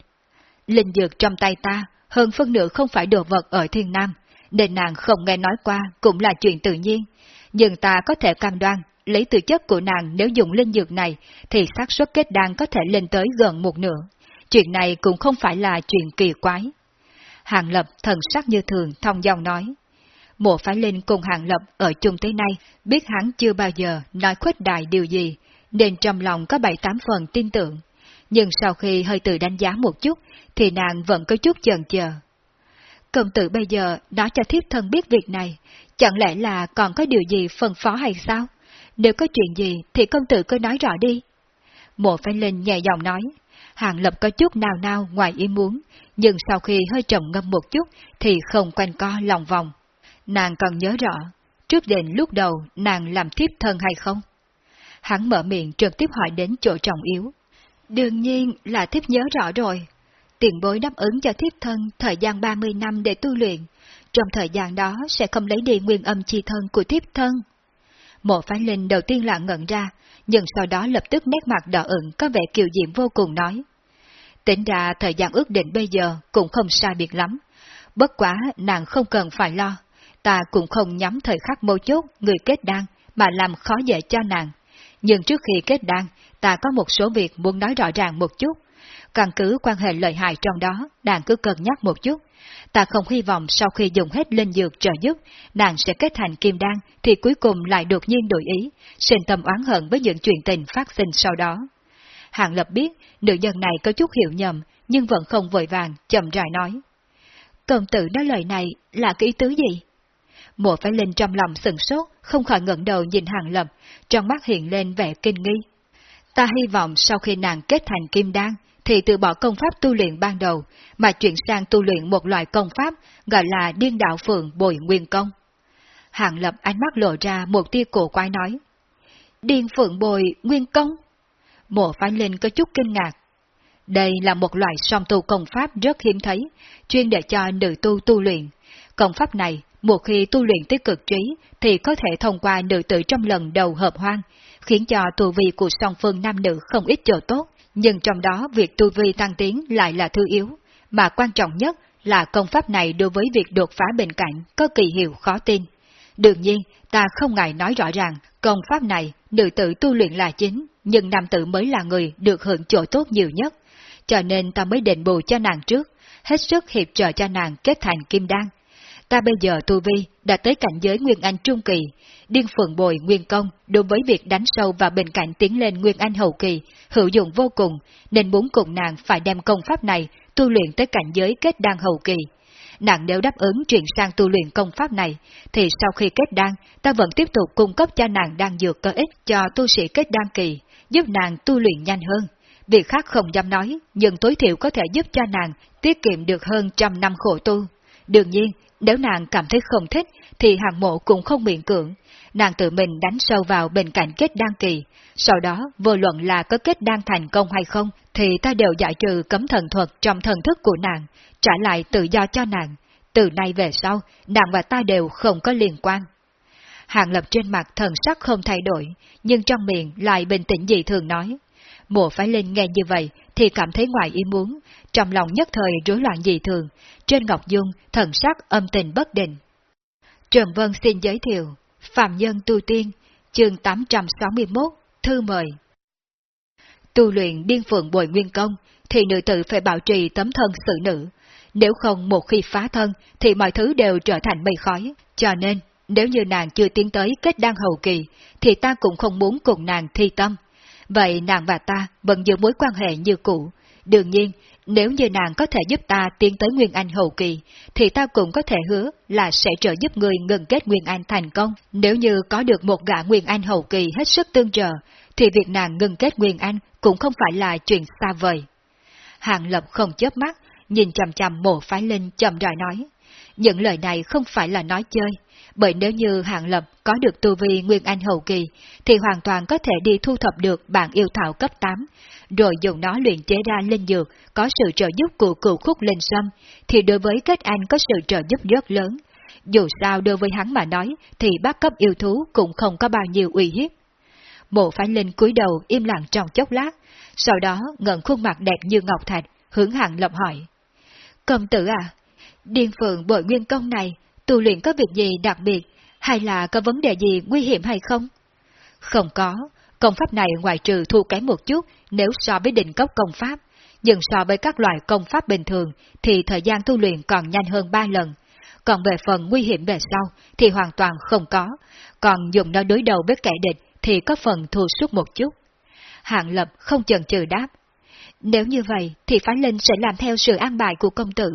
Linh dược trong tay ta, hơn phân nửa không phải đồ vật ở thiên nam, nên nàng không nghe nói qua cũng là chuyện tự nhiên. Nhưng ta có thể cam đoan, lấy từ chất của nàng nếu dùng linh dược này, thì xác suất kết đan có thể lên tới gần một nửa. Chuyện này cũng không phải là chuyện kỳ quái. Hàng Lập thần sắc như thường thông dòng nói. Mộ phái linh cùng Hàng Lập ở chung tới nay, biết hắn chưa bao giờ nói khuếch đại điều gì, nên trong lòng có bảy tám phần tin tưởng. Nhưng sau khi hơi tự đánh giá một chút, thì nàng vẫn có chút chần chờ. Công tử bây giờ nói cho thiếp thân biết việc này, chẳng lẽ là còn có điều gì phân phó hay sao? Nếu có chuyện gì thì công tử cứ nói rõ đi. Mộ phái linh nhẹ giọng nói, Hàng Lập có chút nào nào ngoài ý muốn, nhưng sau khi hơi trầm ngâm một chút thì không quanh co lòng vòng. Nàng còn nhớ rõ, trước đền lúc đầu nàng làm thiếp thân hay không? Hắn mở miệng trực tiếp hỏi đến chỗ trọng yếu. Đương nhiên là thiếp nhớ rõ rồi. Tiền bối đáp ứng cho thiếp thân thời gian 30 năm để tu luyện, trong thời gian đó sẽ không lấy đi nguyên âm chi thân của thiếp thân. Mộ phái linh đầu tiên là ngẩn ra, nhưng sau đó lập tức nét mặt đỏ ửng có vẻ kiều diễm vô cùng nói. Tính ra thời gian ước định bây giờ cũng không sai biệt lắm. Bất quá nàng không cần phải lo, ta cũng không nhắm thời khắc mâu chốt người kết đan mà làm khó dễ cho nàng. Nhưng trước khi kết đan, ta có một số việc muốn nói rõ ràng một chút. Căn cứ quan hệ lợi hại trong đó, nàng cứ cân nhắc một chút. Ta không hy vọng sau khi dùng hết linh dược trợ giúp, nàng sẽ kết thành kim đan, thì cuối cùng lại đột nhiên đổi ý, sinh tâm oán hận với những chuyện tình phát sinh sau đó. Hàng Lập biết, nữ nhân này có chút hiểu nhầm, nhưng vẫn không vội vàng, chậm rãi nói. Công tử nói lời này là cái ý tứ gì? Mộ phải linh trong lòng sừng sốt, không khỏi ngẩng đầu nhìn Hàng Lập, trong mắt hiện lên vẻ kinh nghi. Ta hy vọng sau khi nàng kết thành kim đan, thì từ bỏ công pháp tu luyện ban đầu, mà chuyển sang tu luyện một loại công pháp gọi là điên đạo phượng bồi nguyên công. Hàng Lập ánh mắt lộ ra một tia cổ quái nói. Điên phượng bồi nguyên công? Mộ phái linh có chút kinh ngạc. Đây là một loại song tu công pháp rất hiếm thấy, chuyên để cho nữ tu tu luyện. Công pháp này, một khi tu luyện tới cực trí, thì có thể thông qua nữ tử trong lần đầu hợp hoang, khiến cho tu vi của song phương nam nữ không ít chỗ tốt, nhưng trong đó việc tu vi tăng tiến lại là thứ yếu, mà quan trọng nhất là công pháp này đối với việc đột phá bên cạnh có kỳ hiệu khó tin. Đương nhiên, ta không ngại nói rõ ràng, công pháp này, nữ tử tu luyện là chính, nhưng nam tử mới là người được hưởng chỗ tốt nhiều nhất, cho nên ta mới đền bù cho nàng trước, hết sức hiệp trợ cho nàng kết thành kim đan. Ta bây giờ tu vi đã tới cảnh giới Nguyên Anh Trung Kỳ, điên phượng bồi Nguyên Công đối với việc đánh sâu vào bên cạnh tiến lên Nguyên Anh Hậu Kỳ, hữu dụng vô cùng, nên muốn cùng nàng phải đem công pháp này tu luyện tới cảnh giới kết đan Hậu Kỳ. Nàng nếu đáp ứng chuyển sang tu luyện công pháp này, thì sau khi kết đan, ta vẫn tiếp tục cung cấp cho nàng đan dược cơ ích cho tu sĩ kết đan kỳ, giúp nàng tu luyện nhanh hơn. Việc khác không dám nói, nhưng tối thiểu có thể giúp cho nàng tiết kiệm được hơn trăm năm khổ tu. Đương nhiên, nếu nàng cảm thấy không thích, thì hàng mộ cũng không miễn cưỡng. Nàng tự mình đánh sâu vào bên cạnh kết đan kỳ. Sau đó, vô luận là có kết đan thành công hay không, thì ta đều giải trừ cấm thần thuật trong thần thức của nàng, trả lại tự do cho nàng. Từ nay về sau, nàng và ta đều không có liên quan. Hàng lập trên mặt thần sắc không thay đổi, nhưng trong miệng lại bình tĩnh dị thường nói. Mùa phải lên nghe như vậy thì cảm thấy ngoài ý muốn, trong lòng nhất thời rối loạn dị thường, trên Ngọc Dung thần sắc âm tình bất định. Trần Vân xin giới thiệu, Phạm Nhân Tu Tiên, chương 861, Thư mời. Tu luyện điên phượng bồi nguyên công, thì nữ tử phải bảo trì tấm thân sự nữ. Nếu không một khi phá thân, thì mọi thứ đều trở thành mây khói. Cho nên, nếu như nàng chưa tiến tới kết đăng hậu kỳ, thì ta cũng không muốn cùng nàng thi tâm. Vậy nàng và ta vẫn giữ mối quan hệ như cũ. Đương nhiên, nếu như nàng có thể giúp ta tiến tới Nguyên Anh hậu kỳ, thì ta cũng có thể hứa là sẽ trợ giúp người ngừng kết Nguyên Anh thành công. Nếu như có được một gã Nguyên Anh hậu kỳ hết sức tương trợ, thì việc nàng ngừng kết Nguyên Anh cũng không phải là chuyện xa vời. Hàng Lập không chớp mắt, nhìn chằm chằm mộ phái linh chậm rãi nói. những lời này không phải là nói chơi, bởi nếu như Hạng Lập có được tu vi Nguyên Anh Hậu Kỳ, thì hoàn toàn có thể đi thu thập được bản yêu thảo cấp 8, rồi dùng nó luyện chế ra linh dược có sự trợ giúp của cựu khúc linh sâm, thì đối với kết anh có sự trợ giúp rất lớn. Dù sao đối với hắn mà nói, thì bác cấp yêu thú cũng không có bao nhiêu uy hiếp. Mộ phái linh cúi đầu im lặng trong chốc lát, sau đó ngẩng khuôn mặt đẹp như ngọc thạch, hướng hạng lập hỏi. Công tử à, điên phượng bội nguyên công này, tu luyện có việc gì đặc biệt, hay là có vấn đề gì nguy hiểm hay không? Không có, công pháp này ngoài trừ thu kém một chút nếu so với định cốc công pháp, nhưng so với các loại công pháp bình thường thì thời gian tu luyện còn nhanh hơn ba lần. Còn về phần nguy hiểm về sau thì hoàn toàn không có, còn dùng nó đối đầu với kẻ địch thì có phần thua suốt một chút. Hạng Lập không chần chừ đáp. Nếu như vậy thì Phái Linh sẽ làm theo sự an bài của công tử.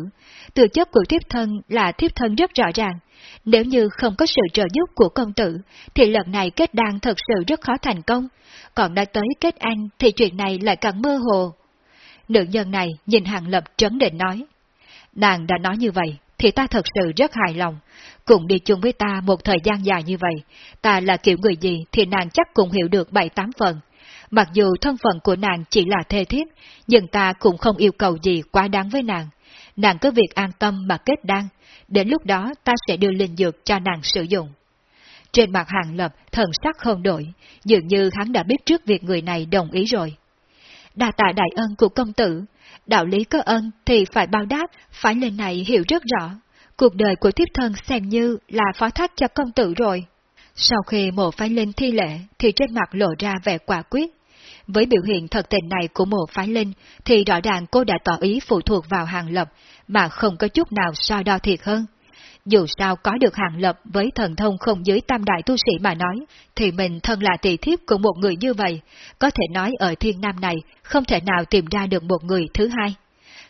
Từ chất của thiếp thân là thiếp thân rất rõ ràng. Nếu như không có sự trợ giúp của công tử, thì lần này kết đan thật sự rất khó thành công. Còn đã tới kết anh thì chuyện này lại càng mơ hồ. Nữ nhân này nhìn Hàng Lập trấn định nói. Nàng đã nói như vậy, thì ta thật sự rất hài lòng. Cùng đi chung với ta một thời gian dài như vậy, ta là kiểu người gì thì nàng chắc cũng hiểu được bảy tám phần. Mặc dù thân phận của nàng chỉ là thê thiếp, nhưng ta cũng không yêu cầu gì quá đáng với nàng. Nàng cứ việc an tâm mà kết đan, đến lúc đó ta sẽ đưa linh dược cho nàng sử dụng. Trên mặt hàng lập, thần sắc không đổi, dường như hắn đã biết trước việc người này đồng ý rồi. Đa tạ đại ân của công tử, đạo lý có ân thì phải bao đáp, phải lên này hiểu rất rõ. Cuộc đời của thiếp thân xem như là phó thác cho công tử rồi. Sau khi mộ phái linh thi lễ thì trên mặt lộ ra vẻ quả quyết. Với biểu hiện thật tình này của mộ phái linh thì rõ ràng cô đã tỏ ý phụ thuộc vào hàng lập mà không có chút nào so đo thiệt hơn. Dù sao có được hàng lập với thần thông không dưới tam đại tu sĩ mà nói, thì mình thân là tỷ thiếp của một người như vậy, có thể nói ở thiên nam này không thể nào tìm ra được một người thứ hai.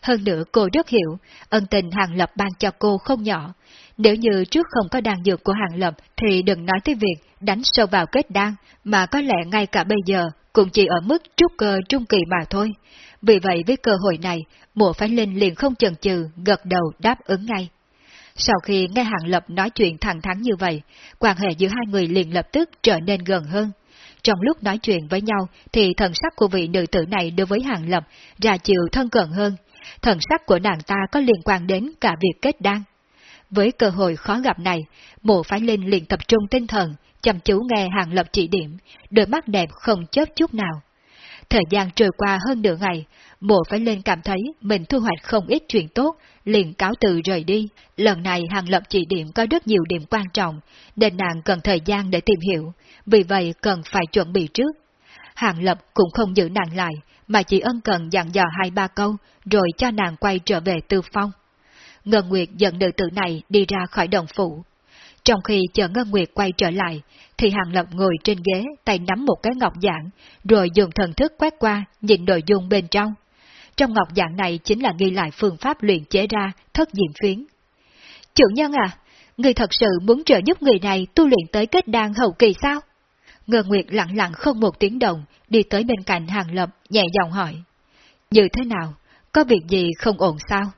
Hơn nữa cô rất hiểu, ân tình hàng lập ban cho cô không nhỏ. Nếu như trước không có đan dược của hàng lập thì đừng nói tới việc đánh sâu vào kết đan, mà có lẽ ngay cả bây giờ cũng chỉ ở mức trúc cơ trung kỳ mà thôi. Vì vậy với cơ hội này, mùa phái linh liền không chần chừ, gật đầu đáp ứng ngay. Sau khi nghe Hàng Lập nói chuyện thẳng thắn như vậy, quan hệ giữa hai người liền lập tức trở nên gần hơn. Trong lúc nói chuyện với nhau thì thần sắc của vị nữ tử này đối với Hàng Lập ra chịu thân cận hơn. Thần sắc của nàng ta có liên quan đến cả việc kết đan. Với cơ hội khó gặp này, mộ phái linh liền tập trung tinh thần, chăm chú nghe Hàng Lập chỉ điểm, đôi mắt đẹp không chớp chút nào. Thời gian trôi qua hơn nửa ngày, mộ phải lên cảm thấy mình thu hoạch không ít chuyện tốt, liền cáo từ rời đi. Lần này Hàng Lập chỉ điểm có rất nhiều điểm quan trọng, nên nàng cần thời gian để tìm hiểu, vì vậy cần phải chuẩn bị trước. Hàng Lập cũng không giữ nàng lại, mà chỉ ân cần dặn dò hai ba câu, rồi cho nàng quay trở về tư phong. Ngân Nguyệt dẫn nữ tử này đi ra khỏi đồng phủ. Trong khi chờ Ngân Nguyệt quay trở lại, thì Hàng Lập ngồi trên ghế, tay nắm một cái ngọc giản, rồi dùng thần thức quét qua, nhìn nội dung bên trong. Trong ngọc giản này chính là ghi lại phương pháp luyện chế ra thất diệm phiến. Chủ nhân à, người thật sự muốn trợ giúp người này tu luyện tới kết đan hậu kỳ sao? Ngân Nguyệt lặng lặng không một tiếng động, đi tới bên cạnh Hàng Lập, nhẹ giọng hỏi. Như thế nào? Có việc gì không ổn sao?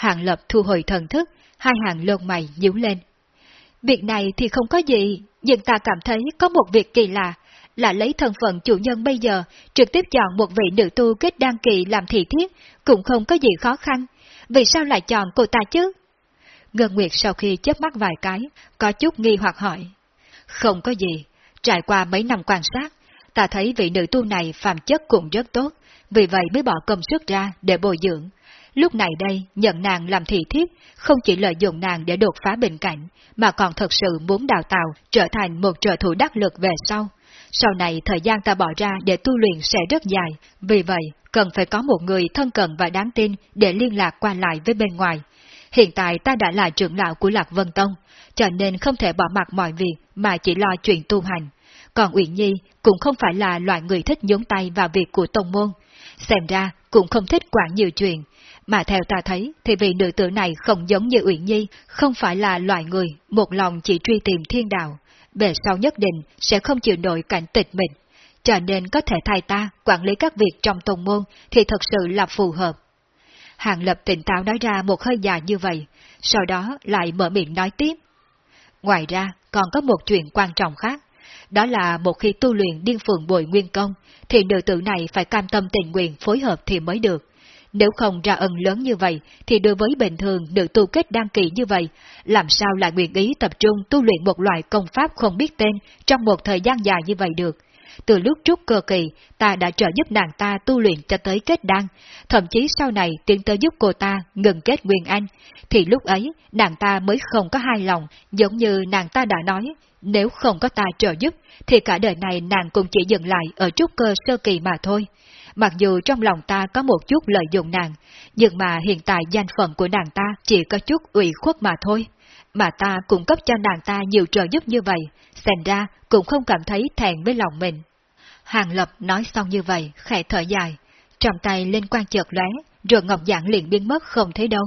Hàng Lập thu hồi thần thức, hai hàng lông mày nhíu lên. Việc này thì không có gì, nhưng ta cảm thấy có một việc kỳ lạ, là lấy thân phận chủ nhân bây giờ, trực tiếp chọn một vị nữ tu kết đăng kỳ làm thị thiết, cũng không có gì khó khăn. Vì sao lại chọn cô ta chứ? Ngân Nguyệt sau khi chớp mắt vài cái, có chút nghi hoặc hỏi. Không có gì, trải qua mấy năm quan sát, ta thấy vị nữ tu này phàm chất cũng rất tốt, vì vậy mới bỏ công sức ra để bồi dưỡng. Lúc này đây, nhận nàng làm thị thiếp, không chỉ lợi dụng nàng để đột phá bình cảnh, mà còn thật sự muốn đào tạo, trở thành một trợ thủ đắc lực về sau, sau này thời gian ta bỏ ra để tu luyện sẽ rất dài, vì vậy cần phải có một người thân cận và đáng tin để liên lạc qua lại với bên ngoài. Hiện tại ta đã là trưởng lão của Lạc Vân Tông, cho nên không thể bỏ mặc mọi việc mà chỉ lo chuyện tu hành. Còn Uyển Nhi cũng không phải là loại người thích nhúng tay vào việc của tông môn. Xem ra cũng không thích quản nhiều chuyện, mà theo ta thấy thì vị nữ tử này không giống như Uyển Nhi, không phải là loại người một lòng chỉ truy tìm thiên đạo, về sau nhất định sẽ không chịu nổi cảnh tịch mình, cho nên có thể thay ta quản lý các việc trong tông môn thì thật sự là phù hợp. Hàng Lập tỉnh táo nói ra một hơi dài như vậy, sau đó lại mở miệng nói tiếp. Ngoài ra, còn có một chuyện quan trọng khác, đó là một khi tu luyện điên phường bồi nguyên công, thì nữ tử này phải cam tâm tình nguyện phối hợp thì mới được. Nếu không ra ân lớn như vậy, thì đối với bình thường nữ tu kết đăng kỳ như vậy, làm sao lại nguyện ý tập trung tu luyện một loại công pháp không biết tên trong một thời gian dài như vậy được. Từ lúc trúc cơ kỳ, ta đã trợ giúp nàng ta tu luyện cho tới kết đăng, thậm chí sau này tiến tới giúp cô ta ngừng kết nguyên anh, thì lúc ấy nàng ta mới không có hai lòng, giống như nàng ta đã nói, nếu không có ta trợ giúp, thì cả đời này nàng cũng chỉ dừng lại ở trúc cơ sơ kỳ mà thôi. Mặc dù trong lòng ta có một chút lợi dụng nàng, nhưng mà hiện tại danh phận của nàng ta chỉ có chút ủy khuất mà thôi. Mà ta cung cấp cho nàng ta nhiều trợ giúp như vậy, xem ra cũng không cảm thấy thẹn với lòng mình. Hàng Lập nói xong như vậy, khẽ thở dài, trong tay lên quan chợt lóe, rồi Ngọc Giảng liền biến mất không thấy đâu.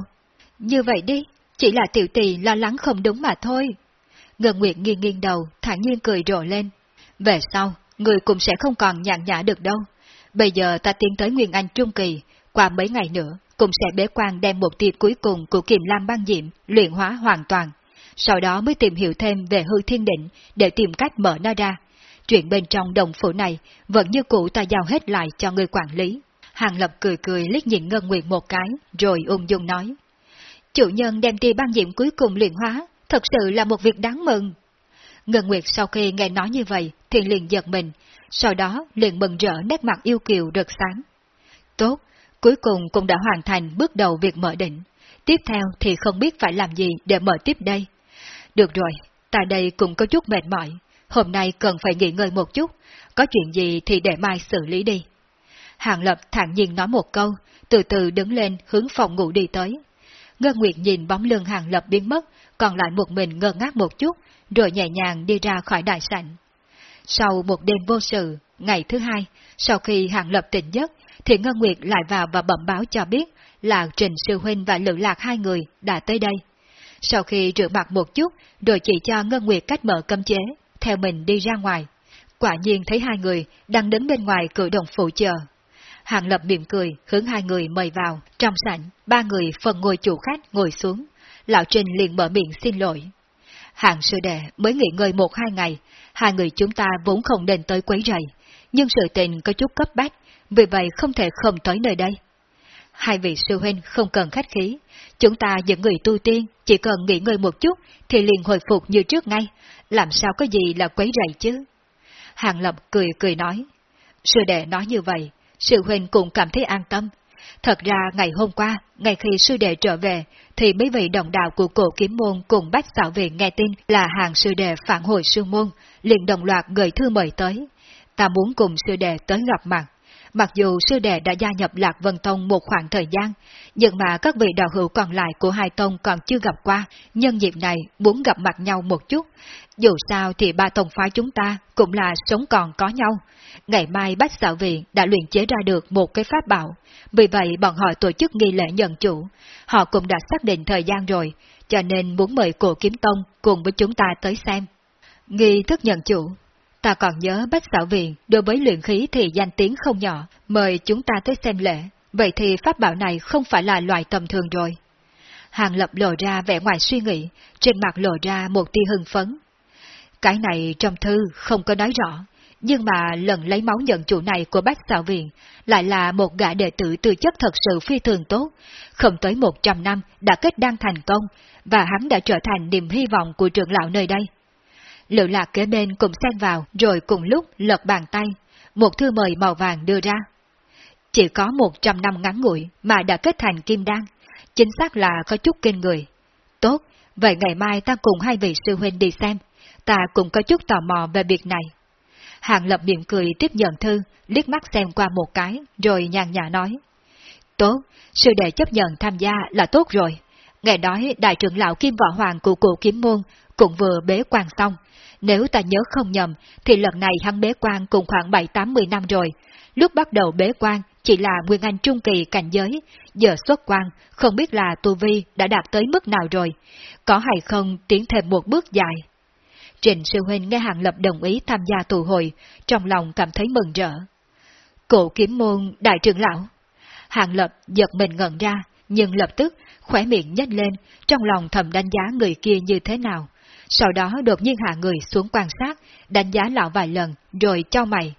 Như vậy đi, chỉ là tiểu tỷ lo lắng không đúng mà thôi. Ngân Nguyệt nghiêng nghiêng đầu, thản nhiên cười rộ lên. Về sau, người cũng sẽ không còn nhàn nhã được đâu. Bây giờ ta tiến tới Nguyên Anh Trung Kỳ, qua mấy ngày nữa, cũng sẽ bế quan đem một tia cuối cùng của kiềm lam băng diệm luyện hóa hoàn toàn. Sau đó mới tìm hiểu thêm về hư thiên định để tìm cách mở nó ra. Chuyện bên trong đồng phủ này vẫn như cũ ta giao hết lại cho người quản lý. Hàng Lập cười cười liếc nhìn Ngân Nguyệt một cái, rồi ung dung nói. Chủ nhân đem tia băng diệm cuối cùng luyện hóa, thật sự là một việc đáng mừng. Ngân Nguyệt sau khi nghe nói như vậy thì liền giật mình, sau đó liền mừng rỡ nét mặt yêu kiều rực sáng. Tốt, cuối cùng cũng đã hoàn thành bước đầu việc mở định, tiếp theo thì không biết phải làm gì để mở tiếp đây. Được rồi, tại đây cũng có chút mệt mỏi, hôm nay cần phải nghỉ ngơi một chút, có chuyện gì thì để mai xử lý đi. Hàng Lập thản nhiên nói một câu, từ từ đứng lên hướng phòng ngủ đi tới. Ngân Nguyệt nhìn bóng lưng Hàng Lập biến mất, còn lại một mình ngơ ngác một chút, rồi nhẹ nhàng đi ra khỏi đại sảnh. Sau một đêm vô sự, ngày thứ hai, sau khi Hàng Lập tỉnh giấc, thì Ngân Nguyệt lại vào và bẩm báo cho biết là Trình Sư Huynh và Lữ Lạc hai người đã tới đây. Sau khi rửa mặt một chút, rồi chỉ cho Ngân Nguyệt cách mở cấm chế, theo mình đi ra ngoài. Quả nhiên thấy hai người đang đứng bên ngoài cửa đồng phụ chờ. Hàng Lập mỉm cười, hướng hai người mời vào. Trong sảnh, ba người phần ngồi chủ khách ngồi xuống. Lão Trình liền mở miệng xin lỗi. Hàng sư đệ mới nghỉ ngơi một hai ngày, hai người chúng ta vốn không nên tới quấy rầy, nhưng sự tình có chút cấp bách, vì vậy không thể không tới nơi đây. Hai vị sư huynh không cần khách khí, chúng ta những người tu tiên chỉ cần nghỉ ngơi một chút thì liền hồi phục như trước ngay, làm sao có gì là quấy rầy chứ? Hàng Lập cười cười nói, sư đệ nói như vậy, sư huynh cũng cảm thấy an tâm. Thật ra ngày hôm qua, ngày khi sư đệ trở về, thì mấy vị đồng đạo của cổ kiếm môn cùng bách xảo viện nghe tin là hàng sư đệ phản hồi sư môn, liền đồng loạt gửi thư mời tới. Ta muốn cùng sư đệ tới gặp mặt. Mặc dù sư đệ đã gia nhập Lạc Vân Tông một khoảng thời gian, nhưng mà các vị đạo hữu còn lại của hai tông còn chưa gặp qua, nhân dịp này muốn gặp mặt nhau một chút. Dù sao thì ba tông phái chúng ta cũng là sống còn có nhau. Ngày mai Bách Xạo Viện đã luyện chế ra được một cái pháp bảo, vì vậy bọn họ tổ chức nghi lễ nhận chủ. Họ cũng đã xác định thời gian rồi, cho nên muốn mời cổ kiếm tông cùng với chúng ta tới xem. Nghi thức nhận chủ Ta còn nhớ Bách Xảo Viện đối với luyện khí thì danh tiếng không nhỏ, mời chúng ta tới xem lễ, vậy thì pháp bảo này không phải là loại tầm thường rồi. Hàng Lập lộ ra vẻ ngoài suy nghĩ, trên mặt lộ ra một tia hưng phấn. Cái này trong thư không có nói rõ, nhưng mà lần lấy máu nhận chủ này của bác xảo viện lại là một gã đệ tử tư chất thật sự phi thường tốt, không tới 100 năm đã kết đăng thành công, và hắn đã trở thành niềm hy vọng của trưởng lão nơi đây. Lựu lạc kế bên cùng xen vào, rồi cùng lúc lật bàn tay, một thư mời màu vàng đưa ra. Chỉ có 100 năm ngắn ngủi mà đã kết thành kim đan, chính xác là có chút kinh người. Tốt, vậy ngày mai ta cùng hai vị sư huynh đi xem, ta cũng có chút tò mò về việc này. Hàng Lập miệng cười tiếp nhận thư, liếc mắt xem qua một cái, rồi nhàn nhã nói. Tốt, sư đệ chấp nhận tham gia là tốt rồi. Ngày nói đại trưởng lão Kim Võ Hoàng của cụ kiếm môn cũng vừa bế quan xong. Nếu ta nhớ không nhầm, thì lần này hắn bế quan cùng khoảng 7-80 năm rồi. Lúc bắt đầu bế quan chỉ là Nguyên Anh Trung Kỳ cảnh giới, giờ xuất quan, không biết là Tu Vi đã đạt tới mức nào rồi. Có hay không tiến thêm một bước dài? trịnh Sư Huynh nghe Hàng Lập đồng ý tham gia tù hội, trong lòng cảm thấy mừng rỡ. Cổ kiếm môn đại trưởng lão. Hàng Lập giật mình ngẩn ra, nhưng lập tức khỏe miệng nhếch lên, trong lòng thầm đánh giá người kia như thế nào. Sau đó đột nhiên hạ người xuống quan sát, đánh giá lão vài lần, rồi cho mày.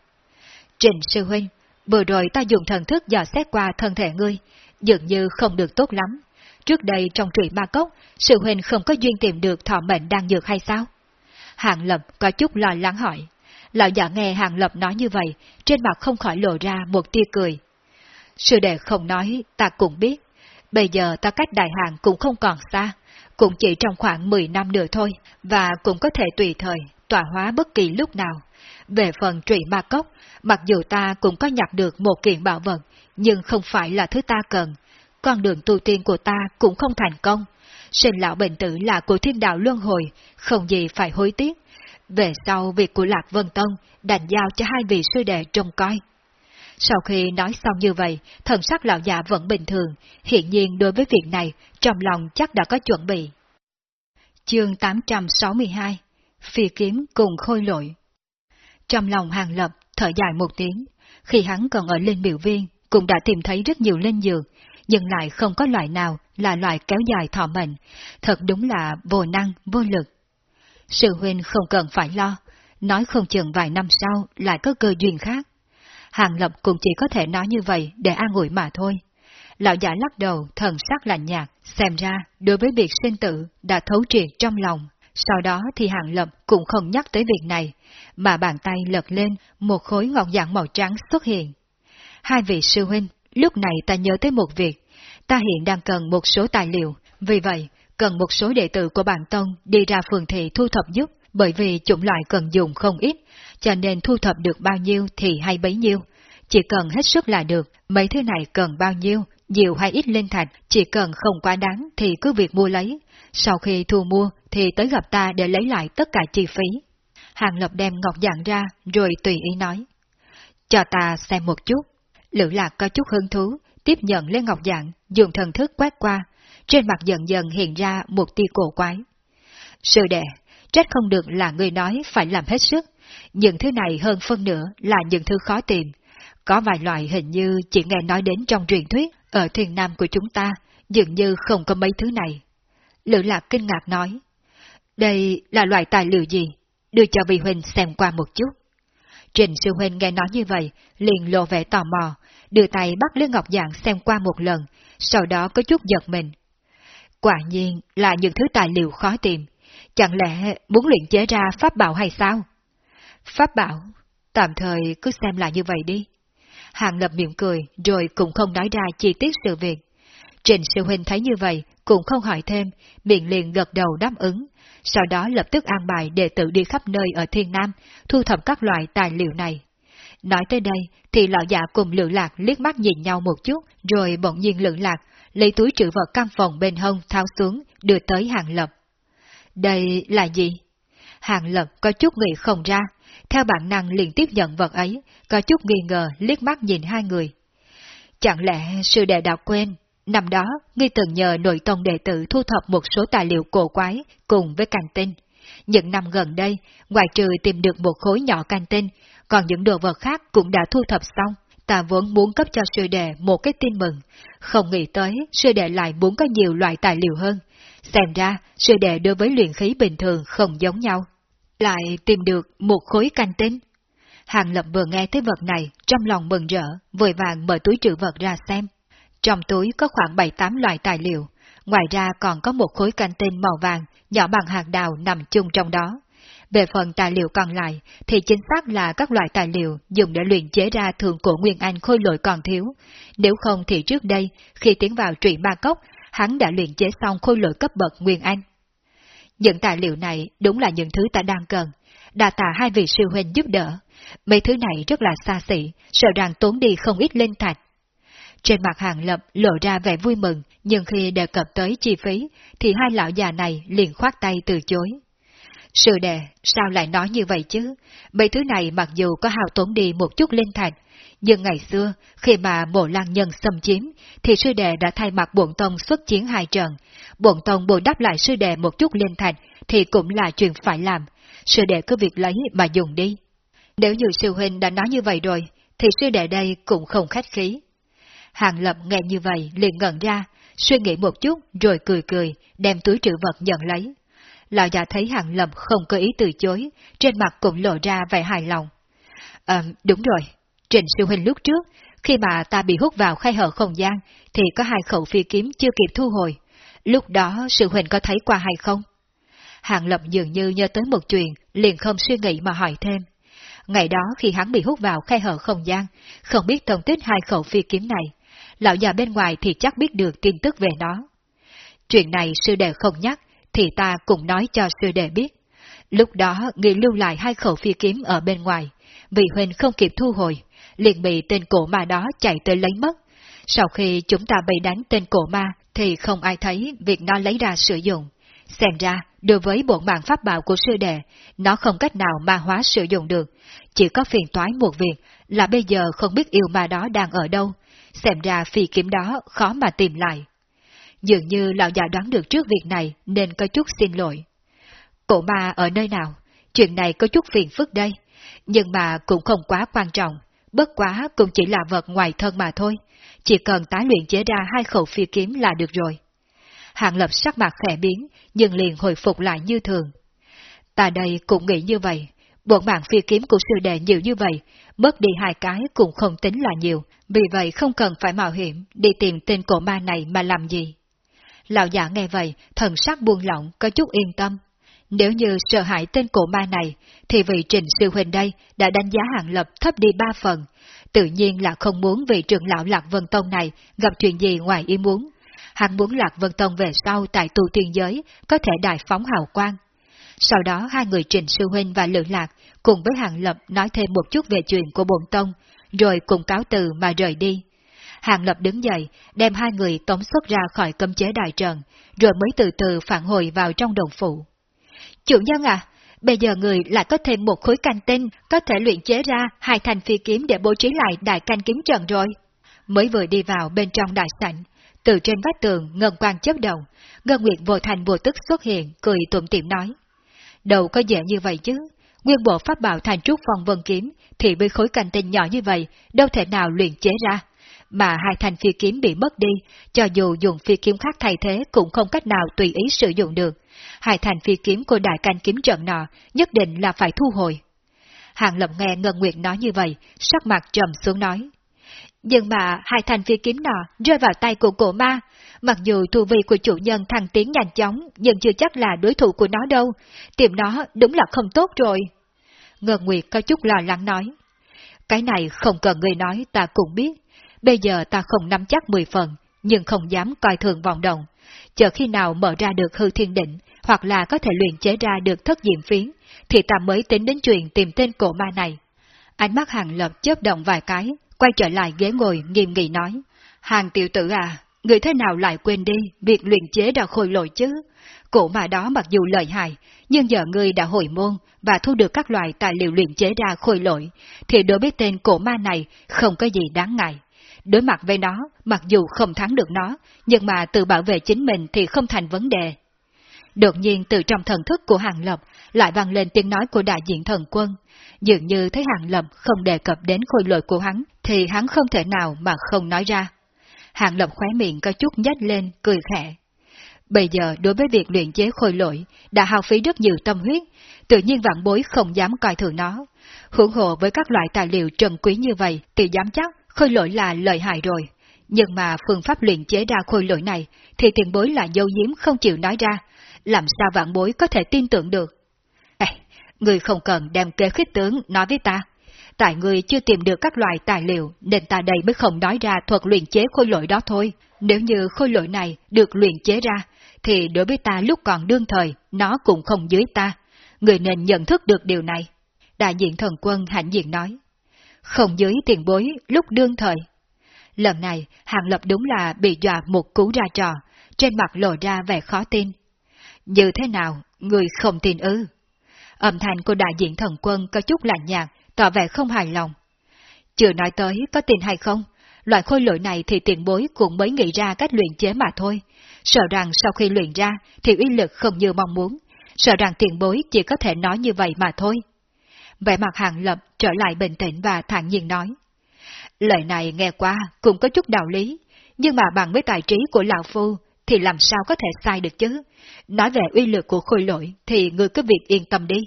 Trình sư huynh, vừa rồi ta dùng thần thức dò xét qua thân thể ngươi, dường như không được tốt lắm. Trước đây trong trụy ma cốc, sư huynh không có duyên tìm được thọ mệnh đang dược hay sao? hạng Lập có chút lo lắng hỏi. Lão giả nghe hạng Lập nói như vậy, trên mặt không khỏi lộ ra một tia cười. Sư đệ không nói, ta cũng biết. Bây giờ ta cách đại hàng cũng không còn xa, cũng chỉ trong khoảng 10 năm nữa thôi, và cũng có thể tùy thời, tỏa hóa bất kỳ lúc nào. Về phần trụy ma cốc, mặc dù ta cũng có nhặt được một kiện bảo vật, nhưng không phải là thứ ta cần. Con đường tu tiên của ta cũng không thành công. Sinh lão bệnh tử là của thiên đạo luân hồi, không gì phải hối tiếc. Về sau việc của Lạc Vân Tông đành giao cho hai vị sư đệ trông coi. Sau khi nói xong như vậy, thần sắc lão già vẫn bình thường, hiện nhiên đối với việc này, trong lòng chắc đã có chuẩn bị. Chương 862 Phi kiếm cùng khôi lội Trong lòng hàng lập, thở dài một tiếng, khi hắn còn ở lên biểu viên, cũng đã tìm thấy rất nhiều linh dược, nhưng lại không có loại nào là loại kéo dài thọ mệnh, thật đúng là vô năng, vô lực. Sư huynh không cần phải lo, nói không chừng vài năm sau lại có cơ duyên khác. Hàng Lập cũng chỉ có thể nói như vậy để an ủi mà thôi. Lão giả lắc đầu, thần sắc lạnh nhạt, xem ra đối với việc sinh tử đã thấu triệt trong lòng. Sau đó thì Hàng Lập cũng không nhắc tới việc này, mà bàn tay lật lên, một khối ngọc dạng màu trắng xuất hiện. Hai vị sư huynh, lúc này ta nhớ tới một việc, ta hiện đang cần một số tài liệu, vì vậy cần một số đệ tử của bản tông đi ra phường thị thu thập giúp, bởi vì chủng loại cần dùng không ít, cho nên thu thập được bao nhiêu thì hay bấy nhiêu. Chỉ cần hết sức là được, mấy thứ này cần bao nhiêu, nhiều hay ít lên thạch, chỉ cần không quá đáng thì cứ việc mua lấy. Sau khi thu mua thì tới gặp ta để lấy lại tất cả chi phí. Hàng Lập đem ngọc dạng ra rồi tùy ý nói. Cho ta xem một chút. Lữ lạc có chút hứng thú, tiếp nhận lên ngọc dạng, dùng thần thức quét qua, trên mặt dần dần hiện ra một tia cổ quái. Sư đệ, trách không được là người nói phải làm hết sức, những thứ này hơn phân nửa là những thứ khó tìm. Có vài loại hình như chỉ nghe nói đến trong truyền thuyết, ở thiền nam của chúng ta, dường như không có mấy thứ này. Lữ lạc kinh ngạc nói, đây là loại tài liệu gì? Đưa cho vị huynh xem qua một chút. Trình sư huynh nghe nói như vậy, liền lộ vẻ tò mò, đưa tay bắt Lương Ngọc Dạng xem qua một lần, sau đó có chút giật mình. Quả nhiên là những thứ tài liệu khó tìm, chẳng lẽ muốn luyện chế ra pháp bảo hay sao? Pháp bảo, tạm thời cứ xem lại như vậy đi. Hàng lập miệng cười, rồi cũng không nói ra chi tiết sự việc. Trình sư huynh thấy như vậy, cũng không hỏi thêm, miệng liền gật đầu đáp ứng, sau đó lập tức an bài đệ tử đi khắp nơi ở Thiên Nam, thu thập các loại tài liệu này. Nói tới đây, thì lão già cùng lữ lạc liếc mắt nhìn nhau một chút, rồi bỗng nhiên lữ lạc, lấy túi trữ vật căn phòng bên hông tháo xuống, đưa tới hàng lập. Đây là gì? Hàng lập có chút nghĩ không ra, theo bản năng liền tiếp nhận vật ấy, có chút nghi ngờ liếc mắt nhìn hai người. Chẳng lẽ sư đệ đã quên, năm đó ngươi từng nhờ nội tông đệ tử thu thập một số tài liệu cổ quái cùng với canh tinh. Những năm gần đây, ngoài trừ tìm được một khối nhỏ canh tinh, còn những đồ vật khác cũng đã thu thập xong. Ta vốn muốn cấp cho sư đệ một cái tin mừng, không nghĩ tới sư đệ lại muốn có nhiều loại tài liệu hơn. Xem ra, sư đệ đối với luyện khí bình thường không giống nhau. Lại tìm được một khối canh tinh. Hàng Lập vừa nghe thấy vật này, trong lòng mừng rỡ, vội vàng mở túi trữ vật ra xem. Trong túi có khoảng 7-8 loại tài liệu, ngoài ra còn có một khối canh tinh màu vàng, nhỏ bằng hạt đào nằm chung trong đó. Về phần tài liệu còn lại, thì chính xác là các loại tài liệu dùng để luyện chế ra thường cổ Nguyên Anh khôi lội còn thiếu. Nếu không thì trước đây, khi tiến vào trụy ma cốc, hắn đã luyện chế xong khôi lội cấp bậc Nguyên Anh. Những tài liệu này đúng là những thứ ta đang cần, đà tạ hai vị sư huynh giúp đỡ. Mấy thứ này rất là xa xỉ, sợ rằng tốn đi không ít linh thạch. Trên mặt hàng lập lộ ra vẻ vui mừng, nhưng khi đề cập tới chi phí, thì hai lão già này liền khoát tay từ chối. Sư đệ, sao lại nói như vậy chứ? Mấy thứ này mặc dù có hao tốn đi một chút linh thạch, nhưng ngày xưa, khi mà bộ lang nhân xâm chiếm, thì sư đệ đã thay mặt bổn tông xuất chiến hai trận. Bổn tông bồi đáp lại sư đệ một chút linh thạch, thì cũng là chuyện phải làm. Sư đệ cứ việc lấy mà dùng đi. Nếu như sư huynh đã nói như vậy rồi, thì sư đệ đây cũng không khách khí. Hàng lập nghe như vậy liền ngẩn ra, suy nghĩ một chút rồi cười cười, đem túi trữ vật nhận lấy. Lão già thấy hàng lập không có ý từ chối, trên mặt cũng lộ ra vẻ hài lòng. À, đúng rồi, Trình sư huynh lúc trước, khi mà ta bị hút vào khai hở không gian, thì có hai khẩu phi kiếm chưa kịp thu hồi. Lúc đó sư huynh có thấy qua hay không? Hàng Lập dường như nhớ tới một chuyện, liền không suy nghĩ mà hỏi thêm. Ngày đó khi hắn bị hút vào khai hở không gian, không biết thông tích hai khẩu phi kiếm này, lão già bên ngoài thì chắc biết được tin tức về nó. Chuyện này sư đệ không nhắc, thì ta cũng nói cho sư đệ biết. Lúc đó người lưu lại hai khẩu phi kiếm ở bên ngoài, vì huynh không kịp thu hồi, liền bị tên cổ ma đó chạy tới lấy mất. Sau khi chúng ta bị đánh tên cổ ma thì không ai thấy việc nó lấy ra sử dụng. Xem ra, đối với bổn mạng pháp bảo của sư đệ, nó không cách nào ma hóa sử dụng được, chỉ có phiền toái một việc là bây giờ không biết yêu ma đó đang ở đâu, xem ra phi kiếm đó khó mà tìm lại. Dường như lão già đoán được trước việc này nên có chút xin lỗi. Cổ ma ở nơi nào? Chuyện này có chút phiền phức đây, nhưng mà cũng không quá quan trọng, bất quá cũng chỉ là vật ngoài thân mà thôi, chỉ cần tái luyện chế ra hai khẩu phi kiếm là được rồi. Hàng lập sắc mặt khẽ biến, nhưng liền hồi phục lại như thường. Ta đây cũng nghĩ như vậy, bổn mạng phi kiếm của sư đệ nhiều như vậy, mất đi hai cái cũng không tính là nhiều, vì vậy không cần phải mạo hiểm đi tìm tên cổ ma này mà làm gì. Lão giả nghe vậy, thần sắc buông lỏng, có chút yên tâm. Nếu như sợ hãi tên cổ ma này, thì vị trình sư huynh đây đã đánh giá hạng lập thấp đi ba phần, tự nhiên là không muốn vị trưởng lão Lạc Vân Tông này gặp chuyện gì ngoài ý muốn. Hắn muốn Lạc Vân Tông về sau tại tu tiên giới có thể đại phóng hào quang. Sau đó hai người Trình Sư Huynh và Lữ Lạc cùng với Hàng Lập nói thêm một chút về chuyện của bổn tông, rồi cùng cáo từ mà rời đi. Hàng Lập đứng dậy, đem hai người tống xuất ra khỏi cấm chế đại trần, rồi mới từ từ phản hồi vào trong đồng phụ. Chủ nhân à, bây giờ người lại có thêm một khối canh tinh, có thể luyện chế ra hai thành phi kiếm để bố trí lại đại canh kiếm trận rồi. Mới vừa đi vào bên trong đại sảnh, từ trên vách tường ngân quang chớp động, Ngân Nguyệt vô thành vô tức xuất hiện, cười tủm tỉm nói. Đâu có dễ như vậy chứ, nguyên bộ pháp bảo thành trúc phong vân kiếm, thì với khối canh tinh nhỏ như vậy, đâu thể nào luyện chế ra. Mà hai thành phi kiếm bị mất đi, cho dù dùng phi kiếm khác thay thế cũng không cách nào tùy ý sử dụng được. Hai thanh phi kiếm của đại canh kiếm trận nọ nhất định là phải thu hồi. Hàng lộng nghe Ngân Nguyệt nói như vậy, sắc mặt trầm xuống nói. Nhưng mà hai thanh phi kiếm nọ rơi vào tay của cổ ma, mặc dù tu vi của chủ nhân thăng tiến nhanh chóng, nhưng chưa chắc là đối thủ của nó đâu, tìm nó đúng là không tốt rồi. Ngân Nguyệt có chút lo lắng nói. Cái này không cần người nói ta cũng biết, bây giờ ta không nắm chắc mười phần, nhưng không dám coi thường vòng động. Chờ khi nào mở ra được hư thiên định, hoặc là có thể luyện chế ra được thất diệm phiến, thì ta mới tính đến chuyện tìm tên cổ ma này. Ánh mắt hàng lập chớp động vài cái, quay trở lại ghế ngồi nghiêm nghị nói. Hàng tiểu tử à, người thế nào lại quên đi việc luyện chế đã khôi lội chứ? Cổ ma đó mặc dù lợi hại, nhưng giờ ngươi đã hồi môn và thu được các loại tài liệu luyện chế ra khôi lỗi, thì đối với tên cổ ma này không có gì đáng ngại. Đối mặt với nó, mặc dù không thắng được nó, nhưng mà tự bảo vệ chính mình thì không thành vấn đề. Đột nhiên từ trong thần thức của Hàng Lập lại vang lên tiếng nói của đại diện thần quân. Dường như thấy Hàng Lập không đề cập đến khôi lỗi của hắn, thì hắn không thể nào mà không nói ra. Hàng Lập khóe miệng có chút nhếch lên, cười khẽ. Bây giờ đối với việc luyện chế khôi lỗi đã hao phí rất nhiều tâm huyết, tự nhiên vạn bối không dám coi thường nó. Hưởng hộ với các loại tài liệu trần quý như vậy thì dám chắc khôi lỗi là lợi hại rồi. Nhưng mà phương pháp luyện chế ra khôi lỗi này thì tiền bối là dâu diếm không chịu nói ra, làm sao vạn bối có thể tin tưởng được. Ê, người không cần đem kế khích tướng nói với ta. Tại người chưa tìm được các loại tài liệu nên ta đây mới không nói ra thuật luyện chế khôi lỗi đó thôi. Nếu như khôi lỗi này được luyện chế ra, thì đối với ta lúc còn đương thời, nó cũng không dưới ta. Người nên nhận thức được điều này. Đại diện thần quân hạnh diện nói. Không dưới tiền bối lúc đương thời. Lần này, Hàng Lập đúng là bị dọa một cú ra trò, trên mặt lộ ra vẻ khó tin. Như thế nào, người không tin ư? Âm thanh của đại diện thần quân có chút lạnh nhạt, tỏ vẻ không hài lòng. Chưa nói tới có tin hay không, loại khôi lỗi này thì tiền bối cũng mới nghĩ ra cách luyện chế mà thôi. Sợ rằng sau khi luyện ra thì uy lực không như mong muốn, sợ rằng tiền bối chỉ có thể nói như vậy mà thôi. Vẻ mặt hàng lập trở lại bình tĩnh và thản nhiên nói. Lời này nghe qua cũng có chút đạo lý, nhưng mà bằng với tài trí của Lão Phu thì làm sao có thể sai được chứ? Nói về uy lực của khôi lỗi thì người cứ việc yên tâm đi.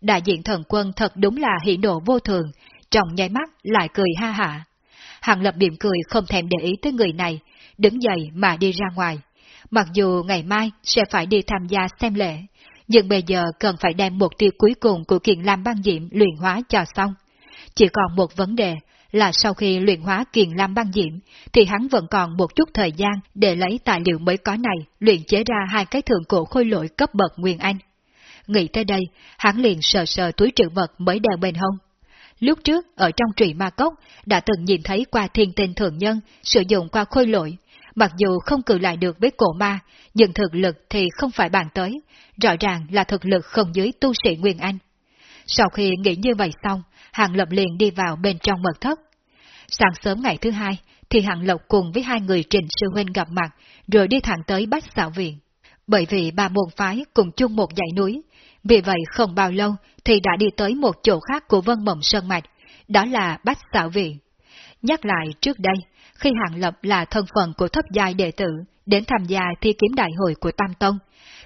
Đại diện thần quân thật đúng là hỉ nộ vô thường, trong nháy mắt lại cười ha hả. Hàng lập điểm cười không thèm để ý tới người này, đứng dậy mà đi ra ngoài. Mặc dù ngày mai sẽ phải đi tham gia xem lễ, nhưng bây giờ cần phải đem mục tiêu cuối cùng của kiền lam băng diệm luyện hóa cho xong. Chỉ còn một vấn đề là sau khi luyện hóa kiền lam băng diễm, thì hắn vẫn còn một chút thời gian để lấy tài liệu mới có này luyện chế ra hai cái thượng cổ khôi lỗi cấp bậc Nguyên Anh. Nghĩ tới đây, hắn liền sờ sờ túi trữ vật mới đeo bên hông. Lúc trước, ở trong trụy ma cốc, đã từng nhìn thấy qua thiên tinh thường nhân sử dụng qua khôi lỗi. Mặc dù không cử lại được với cổ ma, nhưng thực lực thì không phải bàn tới, rõ ràng là thực lực không dưới tu sĩ Nguyên Anh. Sau khi nghĩ như vậy xong, Hàng Lập liền đi vào bên trong mật thất. Sáng sớm ngày thứ hai, thì Hàng Lộc cùng với hai người trình sư huynh gặp mặt, rồi đi thẳng tới Bách Xảo Viện. Bởi vì ba môn phái cùng chung một dãy núi, vì vậy không bao lâu thì đã đi tới một chỗ khác của Vân Mộng Sơn Mạch, đó là Bách Xảo Viện. Nhắc lại trước đây, khi Hàng Lập là thân phận của thấp giai đệ tử, đến tham gia thi kiếm đại hội của Tam Tông,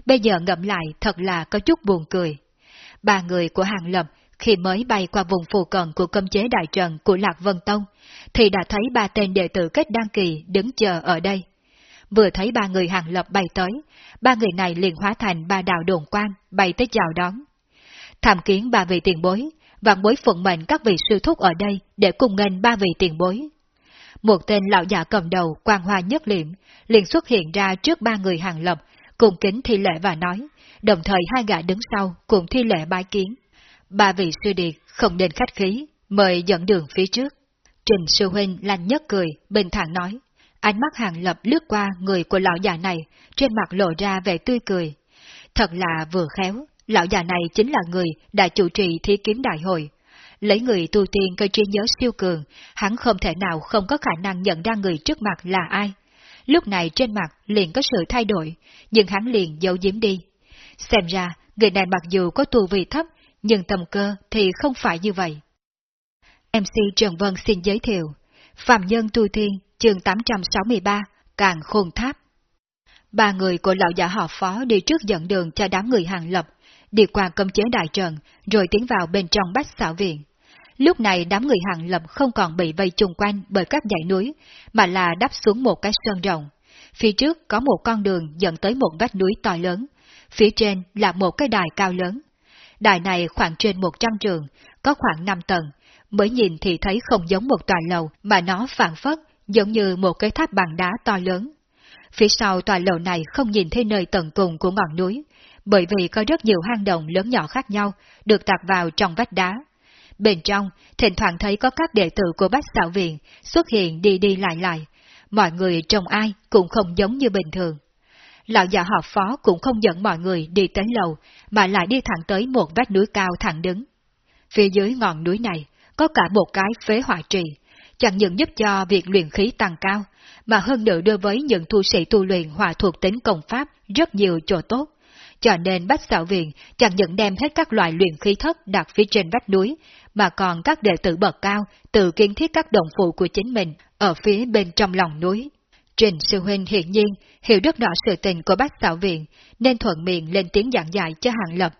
bây giờ ngẫm lại thật là có chút buồn cười. Ba người của Hàng Lập khi mới bay qua vùng phù cận của cơm chế đại trận của Lạc Vân Tông, thì đã thấy ba tên đệ tử kết đăng kỳ đứng chờ ở đây. Vừa thấy ba người hàng lập bay tới, ba người này liền hóa thành ba đạo đồn quan, bay tới chào đón. Tham kiến ba vị tiền bối, vạn bối phụng mệnh các vị sư thúc ở đây để cùng nghênh ba vị tiền bối. Một tên lão già cầm đầu, quan hoa nhất liệm, liền xuất hiện ra trước ba người hàng lập, cùng kính thi lễ và nói, đồng thời hai gã đứng sau cùng thi lễ bái kiến. Ba vị sư điệt không nên khách khí, mời dẫn đường phía trước. Trình sư huynh lành nhất cười, bình thản nói. Ánh mắt hàng lập lướt qua người của lão già này, trên mặt lộ ra vẻ tươi cười. Thật là vừa khéo, lão già này chính là người đã chủ trì thí kiếm đại hội. Lấy người tu tiên cơ trí nhớ siêu cường, hắn không thể nào không có khả năng nhận ra người trước mặt là ai. Lúc này trên mặt liền có sự thay đổi, nhưng hắn liền giấu giếm đi. Xem ra, người này mặc dù có tu vị thấp, nhưng tầm cơ thì không phải như vậy. MC Trần Vân xin giới thiệu, Phạm Nhân Tu Thiên, chương 863, Càng Khôn Tháp. Ba người của lão giả họ phó đi trước dẫn đường cho đám người hàng lập, đi qua cấm chế đại trận, rồi tiến vào bên trong bách xảo viện. Lúc này đám người hàng lập không còn bị vây chung quanh bởi các dãy núi, mà là đắp xuống một cái sơn rộng. Phía trước có một con đường dẫn tới một vách núi to lớn, phía trên là một cái đài cao lớn. Đài này khoảng trên 100 trường, có khoảng 5 tầng, mới nhìn thì thấy không giống một tòa lầu mà nó phản phất, giống như một cái tháp bằng đá to lớn. Phía sau tòa lầu này không nhìn thấy nơi tận cùng của ngọn núi, bởi vì có rất nhiều hang động lớn nhỏ khác nhau được tạc vào trong vách đá. Bên trong, thỉnh thoảng thấy có các đệ tử của bách xảo viện xuất hiện đi đi lại lại, mọi người trông ai cũng không giống như bình thường lão già họ phó cũng không dẫn mọi người đi tới lầu, mà lại đi thẳng tới một vách núi cao thẳng đứng. Phía dưới ngọn núi này, có cả một cái phế hỏa trì, chẳng những giúp cho việc luyện khí tăng cao, mà hơn nữa đối với những tu sĩ tu luyện hòa thuộc tính công pháp rất nhiều chỗ tốt. Cho nên Bách Xạo Viện chẳng những đem hết các loại luyện khí thất đặt phía trên vách núi, mà còn các đệ tử bậc cao tự kiến thiết các đồng phụ của chính mình ở phía bên trong lòng núi. Trình sư huynh hiện nhiên hiểu rất rõ sự tình của bác xảo viện, nên thuận miệng lên tiếng giảng dạy cho Hàng Lập.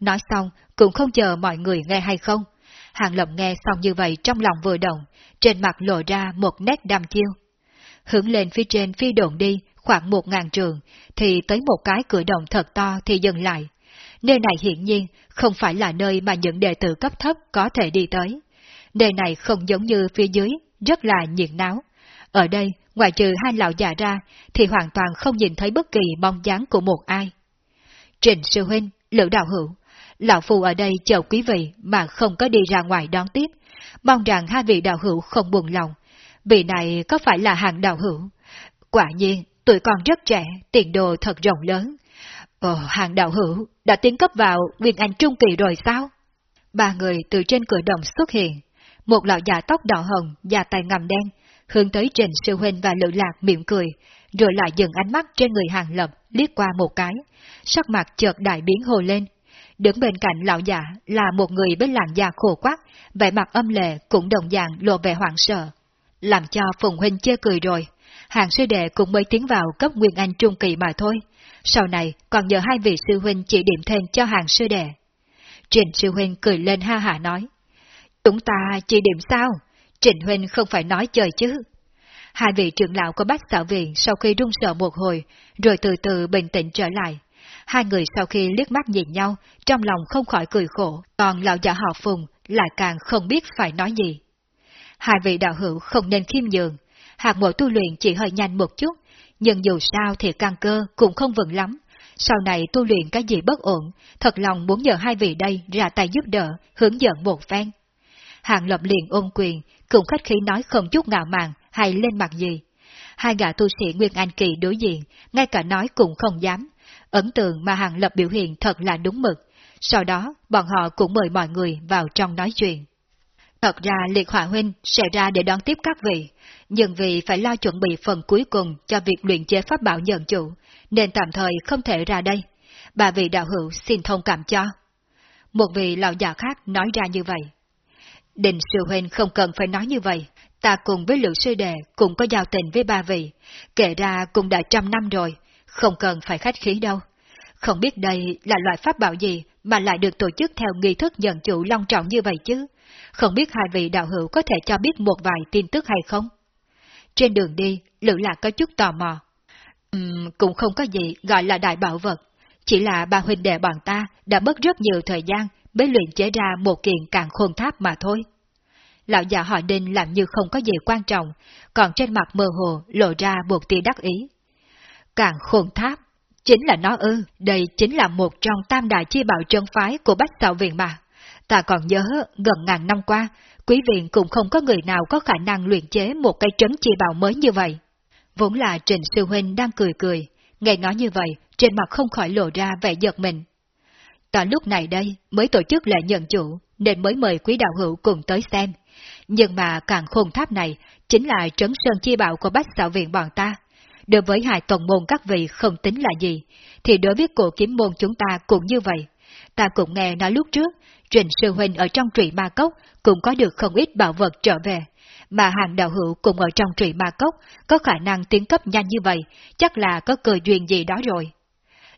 Nói xong, cũng không chờ mọi người nghe hay không. Hàng Lập nghe xong như vậy trong lòng vừa động, trên mặt lộ ra một nét đam chiêu. Hướng lên phía trên phi đồn đi, khoảng một ngàn trường, thì tới một cái cửa động thật to thì dừng lại. Nơi này hiển nhiên không phải là nơi mà những đệ tử cấp thấp có thể đi tới. Nơi này không giống như phía dưới, rất là nhiệt náo. Ở đây, ngoài trừ hai lão già ra, thì hoàn toàn không nhìn thấy bất kỳ bóng dáng của một ai. Trình sư huynh, lữ đạo hữu, lão phù ở đây chờ quý vị mà không có đi ra ngoài đón tiếp, mong rằng hai vị đạo hữu không buồn lòng. Vị này có phải là hàng đạo hữu? Quả nhiên, tuổi còn rất trẻ, tiền đồ thật rộng lớn. Ồ, hàng đạo hữu, đã tiến cấp vào Nguyên Anh Trung Kỳ rồi sao? Ba người từ trên cửa đồng xuất hiện. Một lão già tóc đỏ hồng, da tay ngầm đen, hướng tới Trình Sư Huynh và Lữ Lạc mỉm cười, rồi lại dừng ánh mắt trên người hàng lập, liếc qua một cái, sắc mặt chợt đại biến hồ lên. Đứng bên cạnh lão già là một người với làn da khổ quắc, vẻ mặt âm lệ cũng đồng dạng lộ vẻ hoảng sợ. Làm cho Phùng Huynh chê cười rồi, hàng sư đệ cũng mới tiến vào cấp Nguyên Anh Trung Kỳ mà thôi, sau này còn nhờ hai vị sư huynh chỉ điểm thêm cho hàng sư đệ. Trình sư huynh cười lên ha hả nói, chúng ta chỉ điểm sao? Trịnh huynh không phải nói chơi chứ. Hai vị trưởng lão của bác xã viện sau khi run sợ một hồi, rồi từ từ bình tĩnh trở lại. Hai người sau khi liếc mắt nhìn nhau, trong lòng không khỏi cười khổ, còn lão giả họ Phùng lại càng không biết phải nói gì. Hai vị đạo hữu không nên khiêm nhường, hạt mộ tu luyện chỉ hơi nhanh một chút, nhưng dù sao thì căn cơ cũng không vững lắm. Sau này tu luyện cái gì bất ổn, thật lòng muốn nhờ hai vị đây ra tay giúp đỡ, hướng dẫn một phen. Hàng lập liền ôn quyền, cùng khách khí nói không chút ngạo mạn hay lên mặt gì. Hai gã tu sĩ Nguyên Anh Kỳ đối diện, ngay cả nói cũng không dám. Ấn tượng mà hàng lập biểu hiện thật là đúng mực. Sau đó, bọn họ cũng mời mọi người vào trong nói chuyện. Thật ra liệt hỏa huynh sẽ ra để đón tiếp các vị, nhưng vì phải lo chuẩn bị phần cuối cùng cho việc luyện chế pháp bảo nhận chủ, nên tạm thời không thể ra đây. Bà vị đạo hữu xin thông cảm cho. Một vị lão già khác nói ra như vậy. Đình sư huynh không cần phải nói như vậy, ta cùng với Lữ sư đệ cũng có giao tình với ba vị, kể ra cũng đã trăm năm rồi, không cần phải khách khí đâu. Không biết đây là loại pháp bảo gì mà lại được tổ chức theo nghi thức nhận chủ long trọng như vậy chứ? Không biết hai vị đạo hữu có thể cho biết một vài tin tức hay không? Trên đường đi, Lữ Lạc có chút tò mò. Uhm, cũng không có gì gọi là đại bảo vật, chỉ là ba huynh đệ bọn ta đã mất rất nhiều thời gian mới luyện chế ra một kiện càng khôn tháp mà thôi. Lão già họ đinh làm như không có gì quan trọng, còn trên mặt mơ hồ lộ ra một tia đắc ý. Càng khôn tháp, chính là nó ư, đây chính là một trong tam đại chi bảo chân phái của Bách Tạo Viện mà. Ta còn nhớ, gần ngàn năm qua, quý viện cũng không có người nào có khả năng luyện chế một cây trấn chi bảo mới như vậy. Vốn là Trình Sư Huynh đang cười cười, nghe nói như vậy, trên mặt không khỏi lộ ra vẻ giật mình. Ta lúc này đây mới tổ chức lễ nhận chủ, nên mới mời quý đạo hữu cùng tới xem. Nhưng mà càng khôn tháp này chính là trấn sơn chi bảo của bách xạo viện bọn ta. Đối với hai tổng môn các vị không tính là gì, thì đối với cổ kiếm môn chúng ta cũng như vậy. Ta cũng nghe nói lúc trước, Trình Sư Huynh ở trong trụy ma cốc cũng có được không ít bảo vật trở về, mà hàng đạo hữu cùng ở trong trụy ma cốc có khả năng tiến cấp nhanh như vậy, chắc là có cơ duyên gì đó rồi.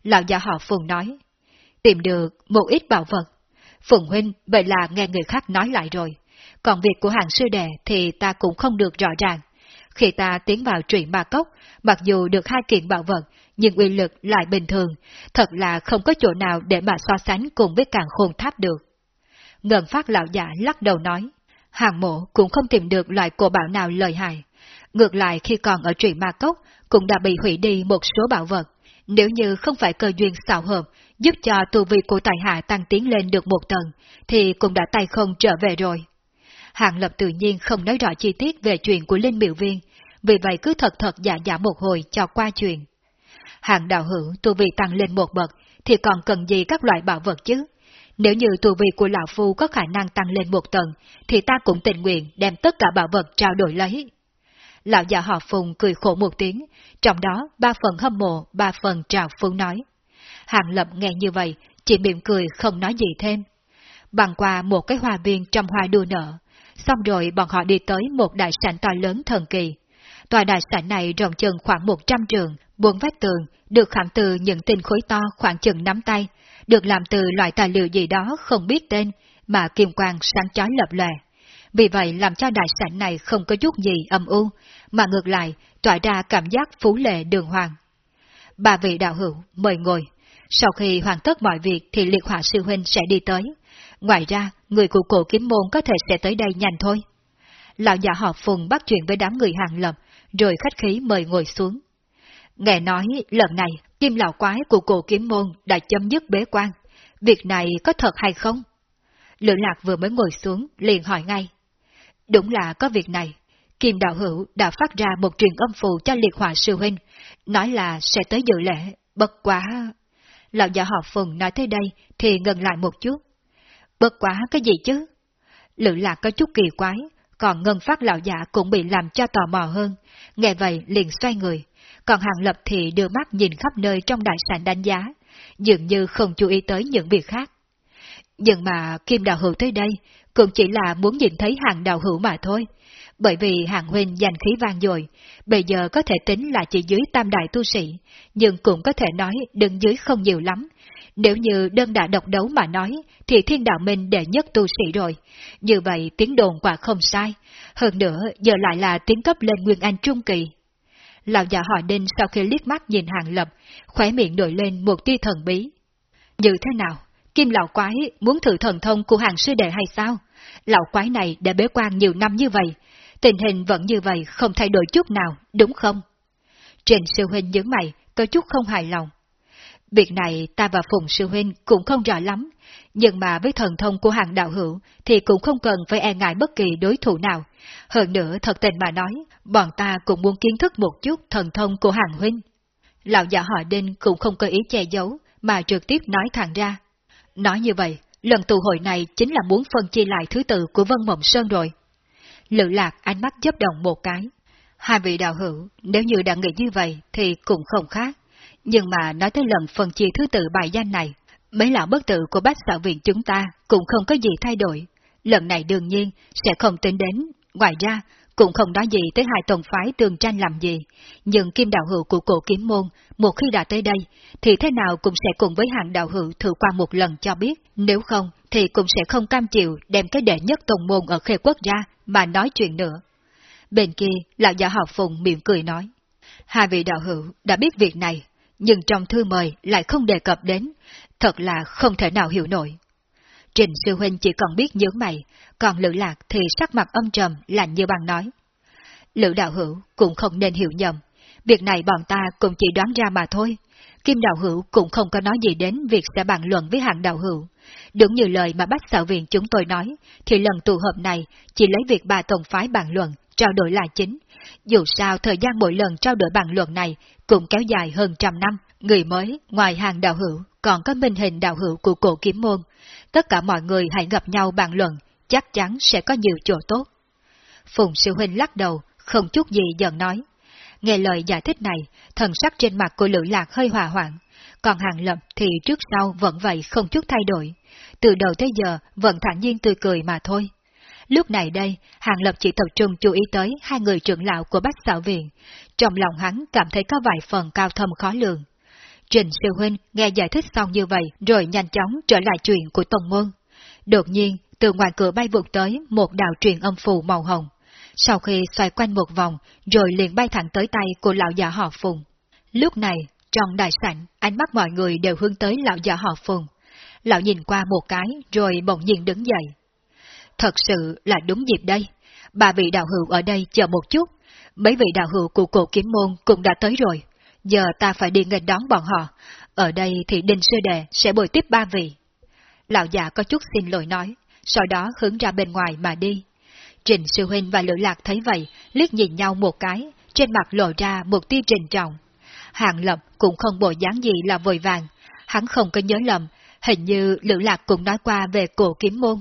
Lão già họ Phùng nói, tìm được một ít bảo vật. Phùng Huynh vậy là nghe người khác nói lại rồi, còn việc của hàng sư đệ thì ta cũng không được rõ ràng. Khi ta tiến vào trụy ma cốc, mặc dù được hai kiện bảo vật, nhưng uy lực lại bình thường, thật là không có chỗ nào để mà so sánh cùng với càng khôn tháp được. Ngân phát lão giả lắc đầu nói, hàng mộ cũng không tìm được loại cổ bảo nào lợi hại. Ngược lại khi còn ở trụy ma cốc, cũng đã bị hủy đi một số bảo vật. Nếu như không phải cơ duyên xảo hợp, giúp cho tu vi của tài hạ tăng tiến lên được một tầng, thì cũng đã tay không trở về rồi. Hạng Lập tự nhiên không nói rõ chi tiết về chuyện của Linh Miệu Viên, vì vậy cứ thật thật giả giả một hồi cho qua chuyện. Hạng đạo hữu tu vi tăng lên một bậc, thì còn cần gì các loại bảo vật chứ? Nếu như tu vi của Lão Phu có khả năng tăng lên một tầng, thì ta cũng tình nguyện đem tất cả bảo vật trao đổi lấy. Lão già họ Phùng cười khổ một tiếng, trong đó ba phần hâm mộ, ba phần trào phúng nói. Hàng Lập nghe như vậy, chỉ mỉm cười không nói gì thêm. Bằng qua một cái hoa viên trong hoa đua nở, xong rồi bọn họ đi tới một đại sảnh to lớn thần kỳ. Tòa đại sảnh này rộng chừng khoảng 100 trường, bốn vách tường, được khảm từ những tinh khối to khoảng chừng nắm tay, được làm từ loại tài liệu gì đó không biết tên, mà kim quang sáng chói lập lòe. Vì vậy làm cho đại sảnh này không có chút gì âm u, mà ngược lại tỏa ra cảm giác phú lệ đường hoàng. Bà vị đạo hữu mời ngồi. Sau khi hoàn tất mọi việc thì liệt hỏa sư huynh sẽ đi tới. Ngoài ra, người của cổ kiếm môn có thể sẽ tới đây nhanh thôi. Lão già họ Phùng bắt chuyện với đám người hàng lập, rồi khách khí mời ngồi xuống. Nghe nói lần này, kim lão quái của cổ kiếm môn đã chấm dứt bế quan. Việc này có thật hay không? Lữ lạc vừa mới ngồi xuống, liền hỏi ngay. Đúng là có việc này. Kim đạo hữu đã phát ra một truyền âm phù cho liệt hỏa sư huynh, nói là sẽ tới dự lễ, bất quá... Lão già họ Phùng nói tới đây thì ngừng lại một chút. Bất quá cái gì chứ? Lữ lạc có chút kỳ quái, còn ngân phát lão giả cũng bị làm cho tò mò hơn, nghe vậy liền xoay người, còn hàng lập thì đưa mắt nhìn khắp nơi trong đại sảnh đánh giá, dường như không chú ý tới những việc khác. Nhưng mà Kim Đạo Hữu tới đây cũng chỉ là muốn nhìn thấy hàng đạo hữu mà thôi, bởi vì hạng huynh giành khí vang dội, bây giờ có thể tính là chỉ dưới tam đại tu sĩ, nhưng cũng có thể nói đứng dưới không nhiều lắm. Nếu như đơn đả độc đấu mà nói, thì thiên đạo minh đệ nhất tu sĩ rồi. Như vậy tiếng đồn quả không sai. Hơn nữa, giờ lại là tiến cấp lên Nguyên Anh Trung Kỳ. Lão già họ đinh sau khi liếc mắt nhìn hàng lập, khóe miệng nổi lên một tia thần bí. Như thế nào? Kim lão quái muốn thử thần thông của hàng sư đệ hay sao? Lão quái này đã bế quan nhiều năm như vậy, tình hình vẫn như vậy không thay đổi chút nào, đúng không? Trình sư huynh nhớ mày, có chút không hài lòng. Việc này ta và Phùng sư huynh cũng không rõ lắm, nhưng mà với thần thông của hàng đạo hữu thì cũng không cần phải e ngại bất kỳ đối thủ nào. Hơn nữa thật tình mà nói, bọn ta cũng muốn kiến thức một chút thần thông của hàng huynh. Lão giả họ đinh cũng không có ý che giấu, mà trực tiếp nói thẳng ra. Nói như vậy, lần tụ hội này chính là muốn phân chia lại thứ tự của Vân Mộng Sơn rồi. Lự lạc ánh mắt chấp động một cái. Hai vị đạo hữu, nếu như đã nghĩ như vậy thì cũng không khác. Nhưng mà nói tới lần phần chia thứ tự bài danh này, mấy lão bất tử của bác xã viện chúng ta cũng không có gì thay đổi. Lần này đương nhiên sẽ không tính đến. Ngoài ra, cũng không nói gì tới hai tông phái tương tranh làm gì, nhưng kim đạo hữu của cổ kiếm môn, một khi đã tới đây, thì thế nào cũng sẽ cùng với hàng đạo hữu thử qua một lần cho biết, nếu không thì cũng sẽ không cam chịu đem cái đệ nhất tông môn ở khê quốc ra mà nói chuyện nữa. Bên kia, lão giả học phùng miệng cười nói, hai vị đạo hữu đã biết việc này, nhưng trong thư mời lại không đề cập đến, thật là không thể nào hiểu nổi. Trình sư huynh chỉ còn biết nhớ mày, còn Lữ Lạc thì sắc mặt âm trầm lạnh như băng nói. Lữ đạo hữu cũng không nên hiểu nhầm, việc này bọn ta cũng chỉ đoán ra mà thôi. Kim đạo hữu cũng không có nói gì đến việc sẽ bàn luận với hạng đạo hữu. Đúng như lời mà bác xạo viện chúng tôi nói, thì lần tụ họp này chỉ lấy việc ba tổng phái bàn luận, trao đổi là chính. Dù sao thời gian mỗi lần trao đổi bàn luận này cũng kéo dài hơn trăm năm. Người mới, ngoài hàng đạo hữu, còn có minh hình đạo hữu của cổ kiếm môn. Tất cả mọi người hãy gặp nhau bàn luận, chắc chắn sẽ có nhiều chỗ tốt. Phùng sư huynh lắc đầu, không chút gì giận nói. Nghe lời giải thích này, thần sắc trên mặt của lữ lạc hơi hòa hoạn, còn hàng lập thì trước sau vẫn vậy không chút thay đổi. Từ đầu tới giờ vẫn thản nhiên tươi cười mà thôi. Lúc này đây, Hàng Lập chỉ tập trung chú ý tới hai người trưởng lão của bác Xảo Viện. Trong lòng hắn cảm thấy có vài phần cao thâm khó lường. Trình Sư Huynh nghe giải thích xong như vậy rồi nhanh chóng trở lại chuyện của Tông Môn. Đột nhiên, từ ngoài cửa bay vụt tới một đạo truyền âm phù màu hồng. Sau khi xoay quanh một vòng, rồi liền bay thẳng tới tay của lão già họ Phùng. Lúc này, trong đại sảnh, ánh mắt mọi người đều hướng tới lão già họ Phùng. Lão nhìn qua một cái, rồi bỗng nhiên đứng dậy. Thật sự là đúng dịp đây. Bà vị đạo hữu ở đây chờ một chút. Mấy vị đạo hữu của cổ kiếm môn cũng đã tới rồi. Giờ ta phải đi nghênh đón bọn họ. Ở đây thì Đinh Sư Đệ sẽ bồi tiếp ba vị. Lão già có chút xin lỗi nói, sau đó hướng ra bên ngoài mà đi. Trình Sư Huynh và Lữ Lạc thấy vậy, liếc nhìn nhau một cái, trên mặt lộ ra một tia trình trọng. Hàng Lập cũng không bộ dáng gì là vội vàng, hắn không có nhớ lầm, hình như Lữ Lạc cũng nói qua về cổ kiếm môn.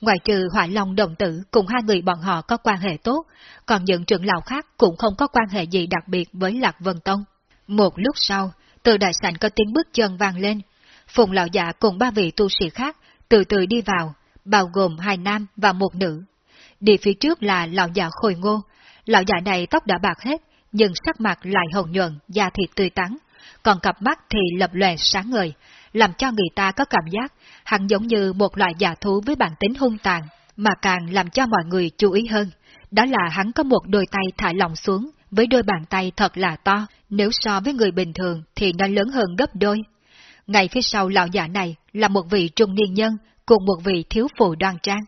Ngoài trừ Hỏa Long đồng tử cùng hai người bọn họ có quan hệ tốt, còn những trưởng lão khác cũng không có quan hệ gì đặc biệt với Lạc Vân Tông. Một lúc sau, từ đại sảnh có tiếng bước chân vang lên. Phùng lão giả cùng ba vị tu sĩ khác từ từ đi vào, bao gồm hai nam và một nữ. Đi phía trước là lão già khôi ngô. Lão già này tóc đã bạc hết, nhưng sắc mặt lại hồng nhuận, da thịt tươi tắn, còn cặp mắt thì lập lòe sáng ngời, làm cho người ta có cảm giác hắn giống như một loại giả thú với bản tính hung tàn, mà càng làm cho mọi người chú ý hơn. Đó là hắn có một đôi tay thả lỏng xuống, với đôi bàn tay thật là to, nếu so với người bình thường thì nó lớn hơn gấp đôi. Ngay phía sau lão già này là một vị trung niên nhân cùng một vị thiếu phụ đoan trang.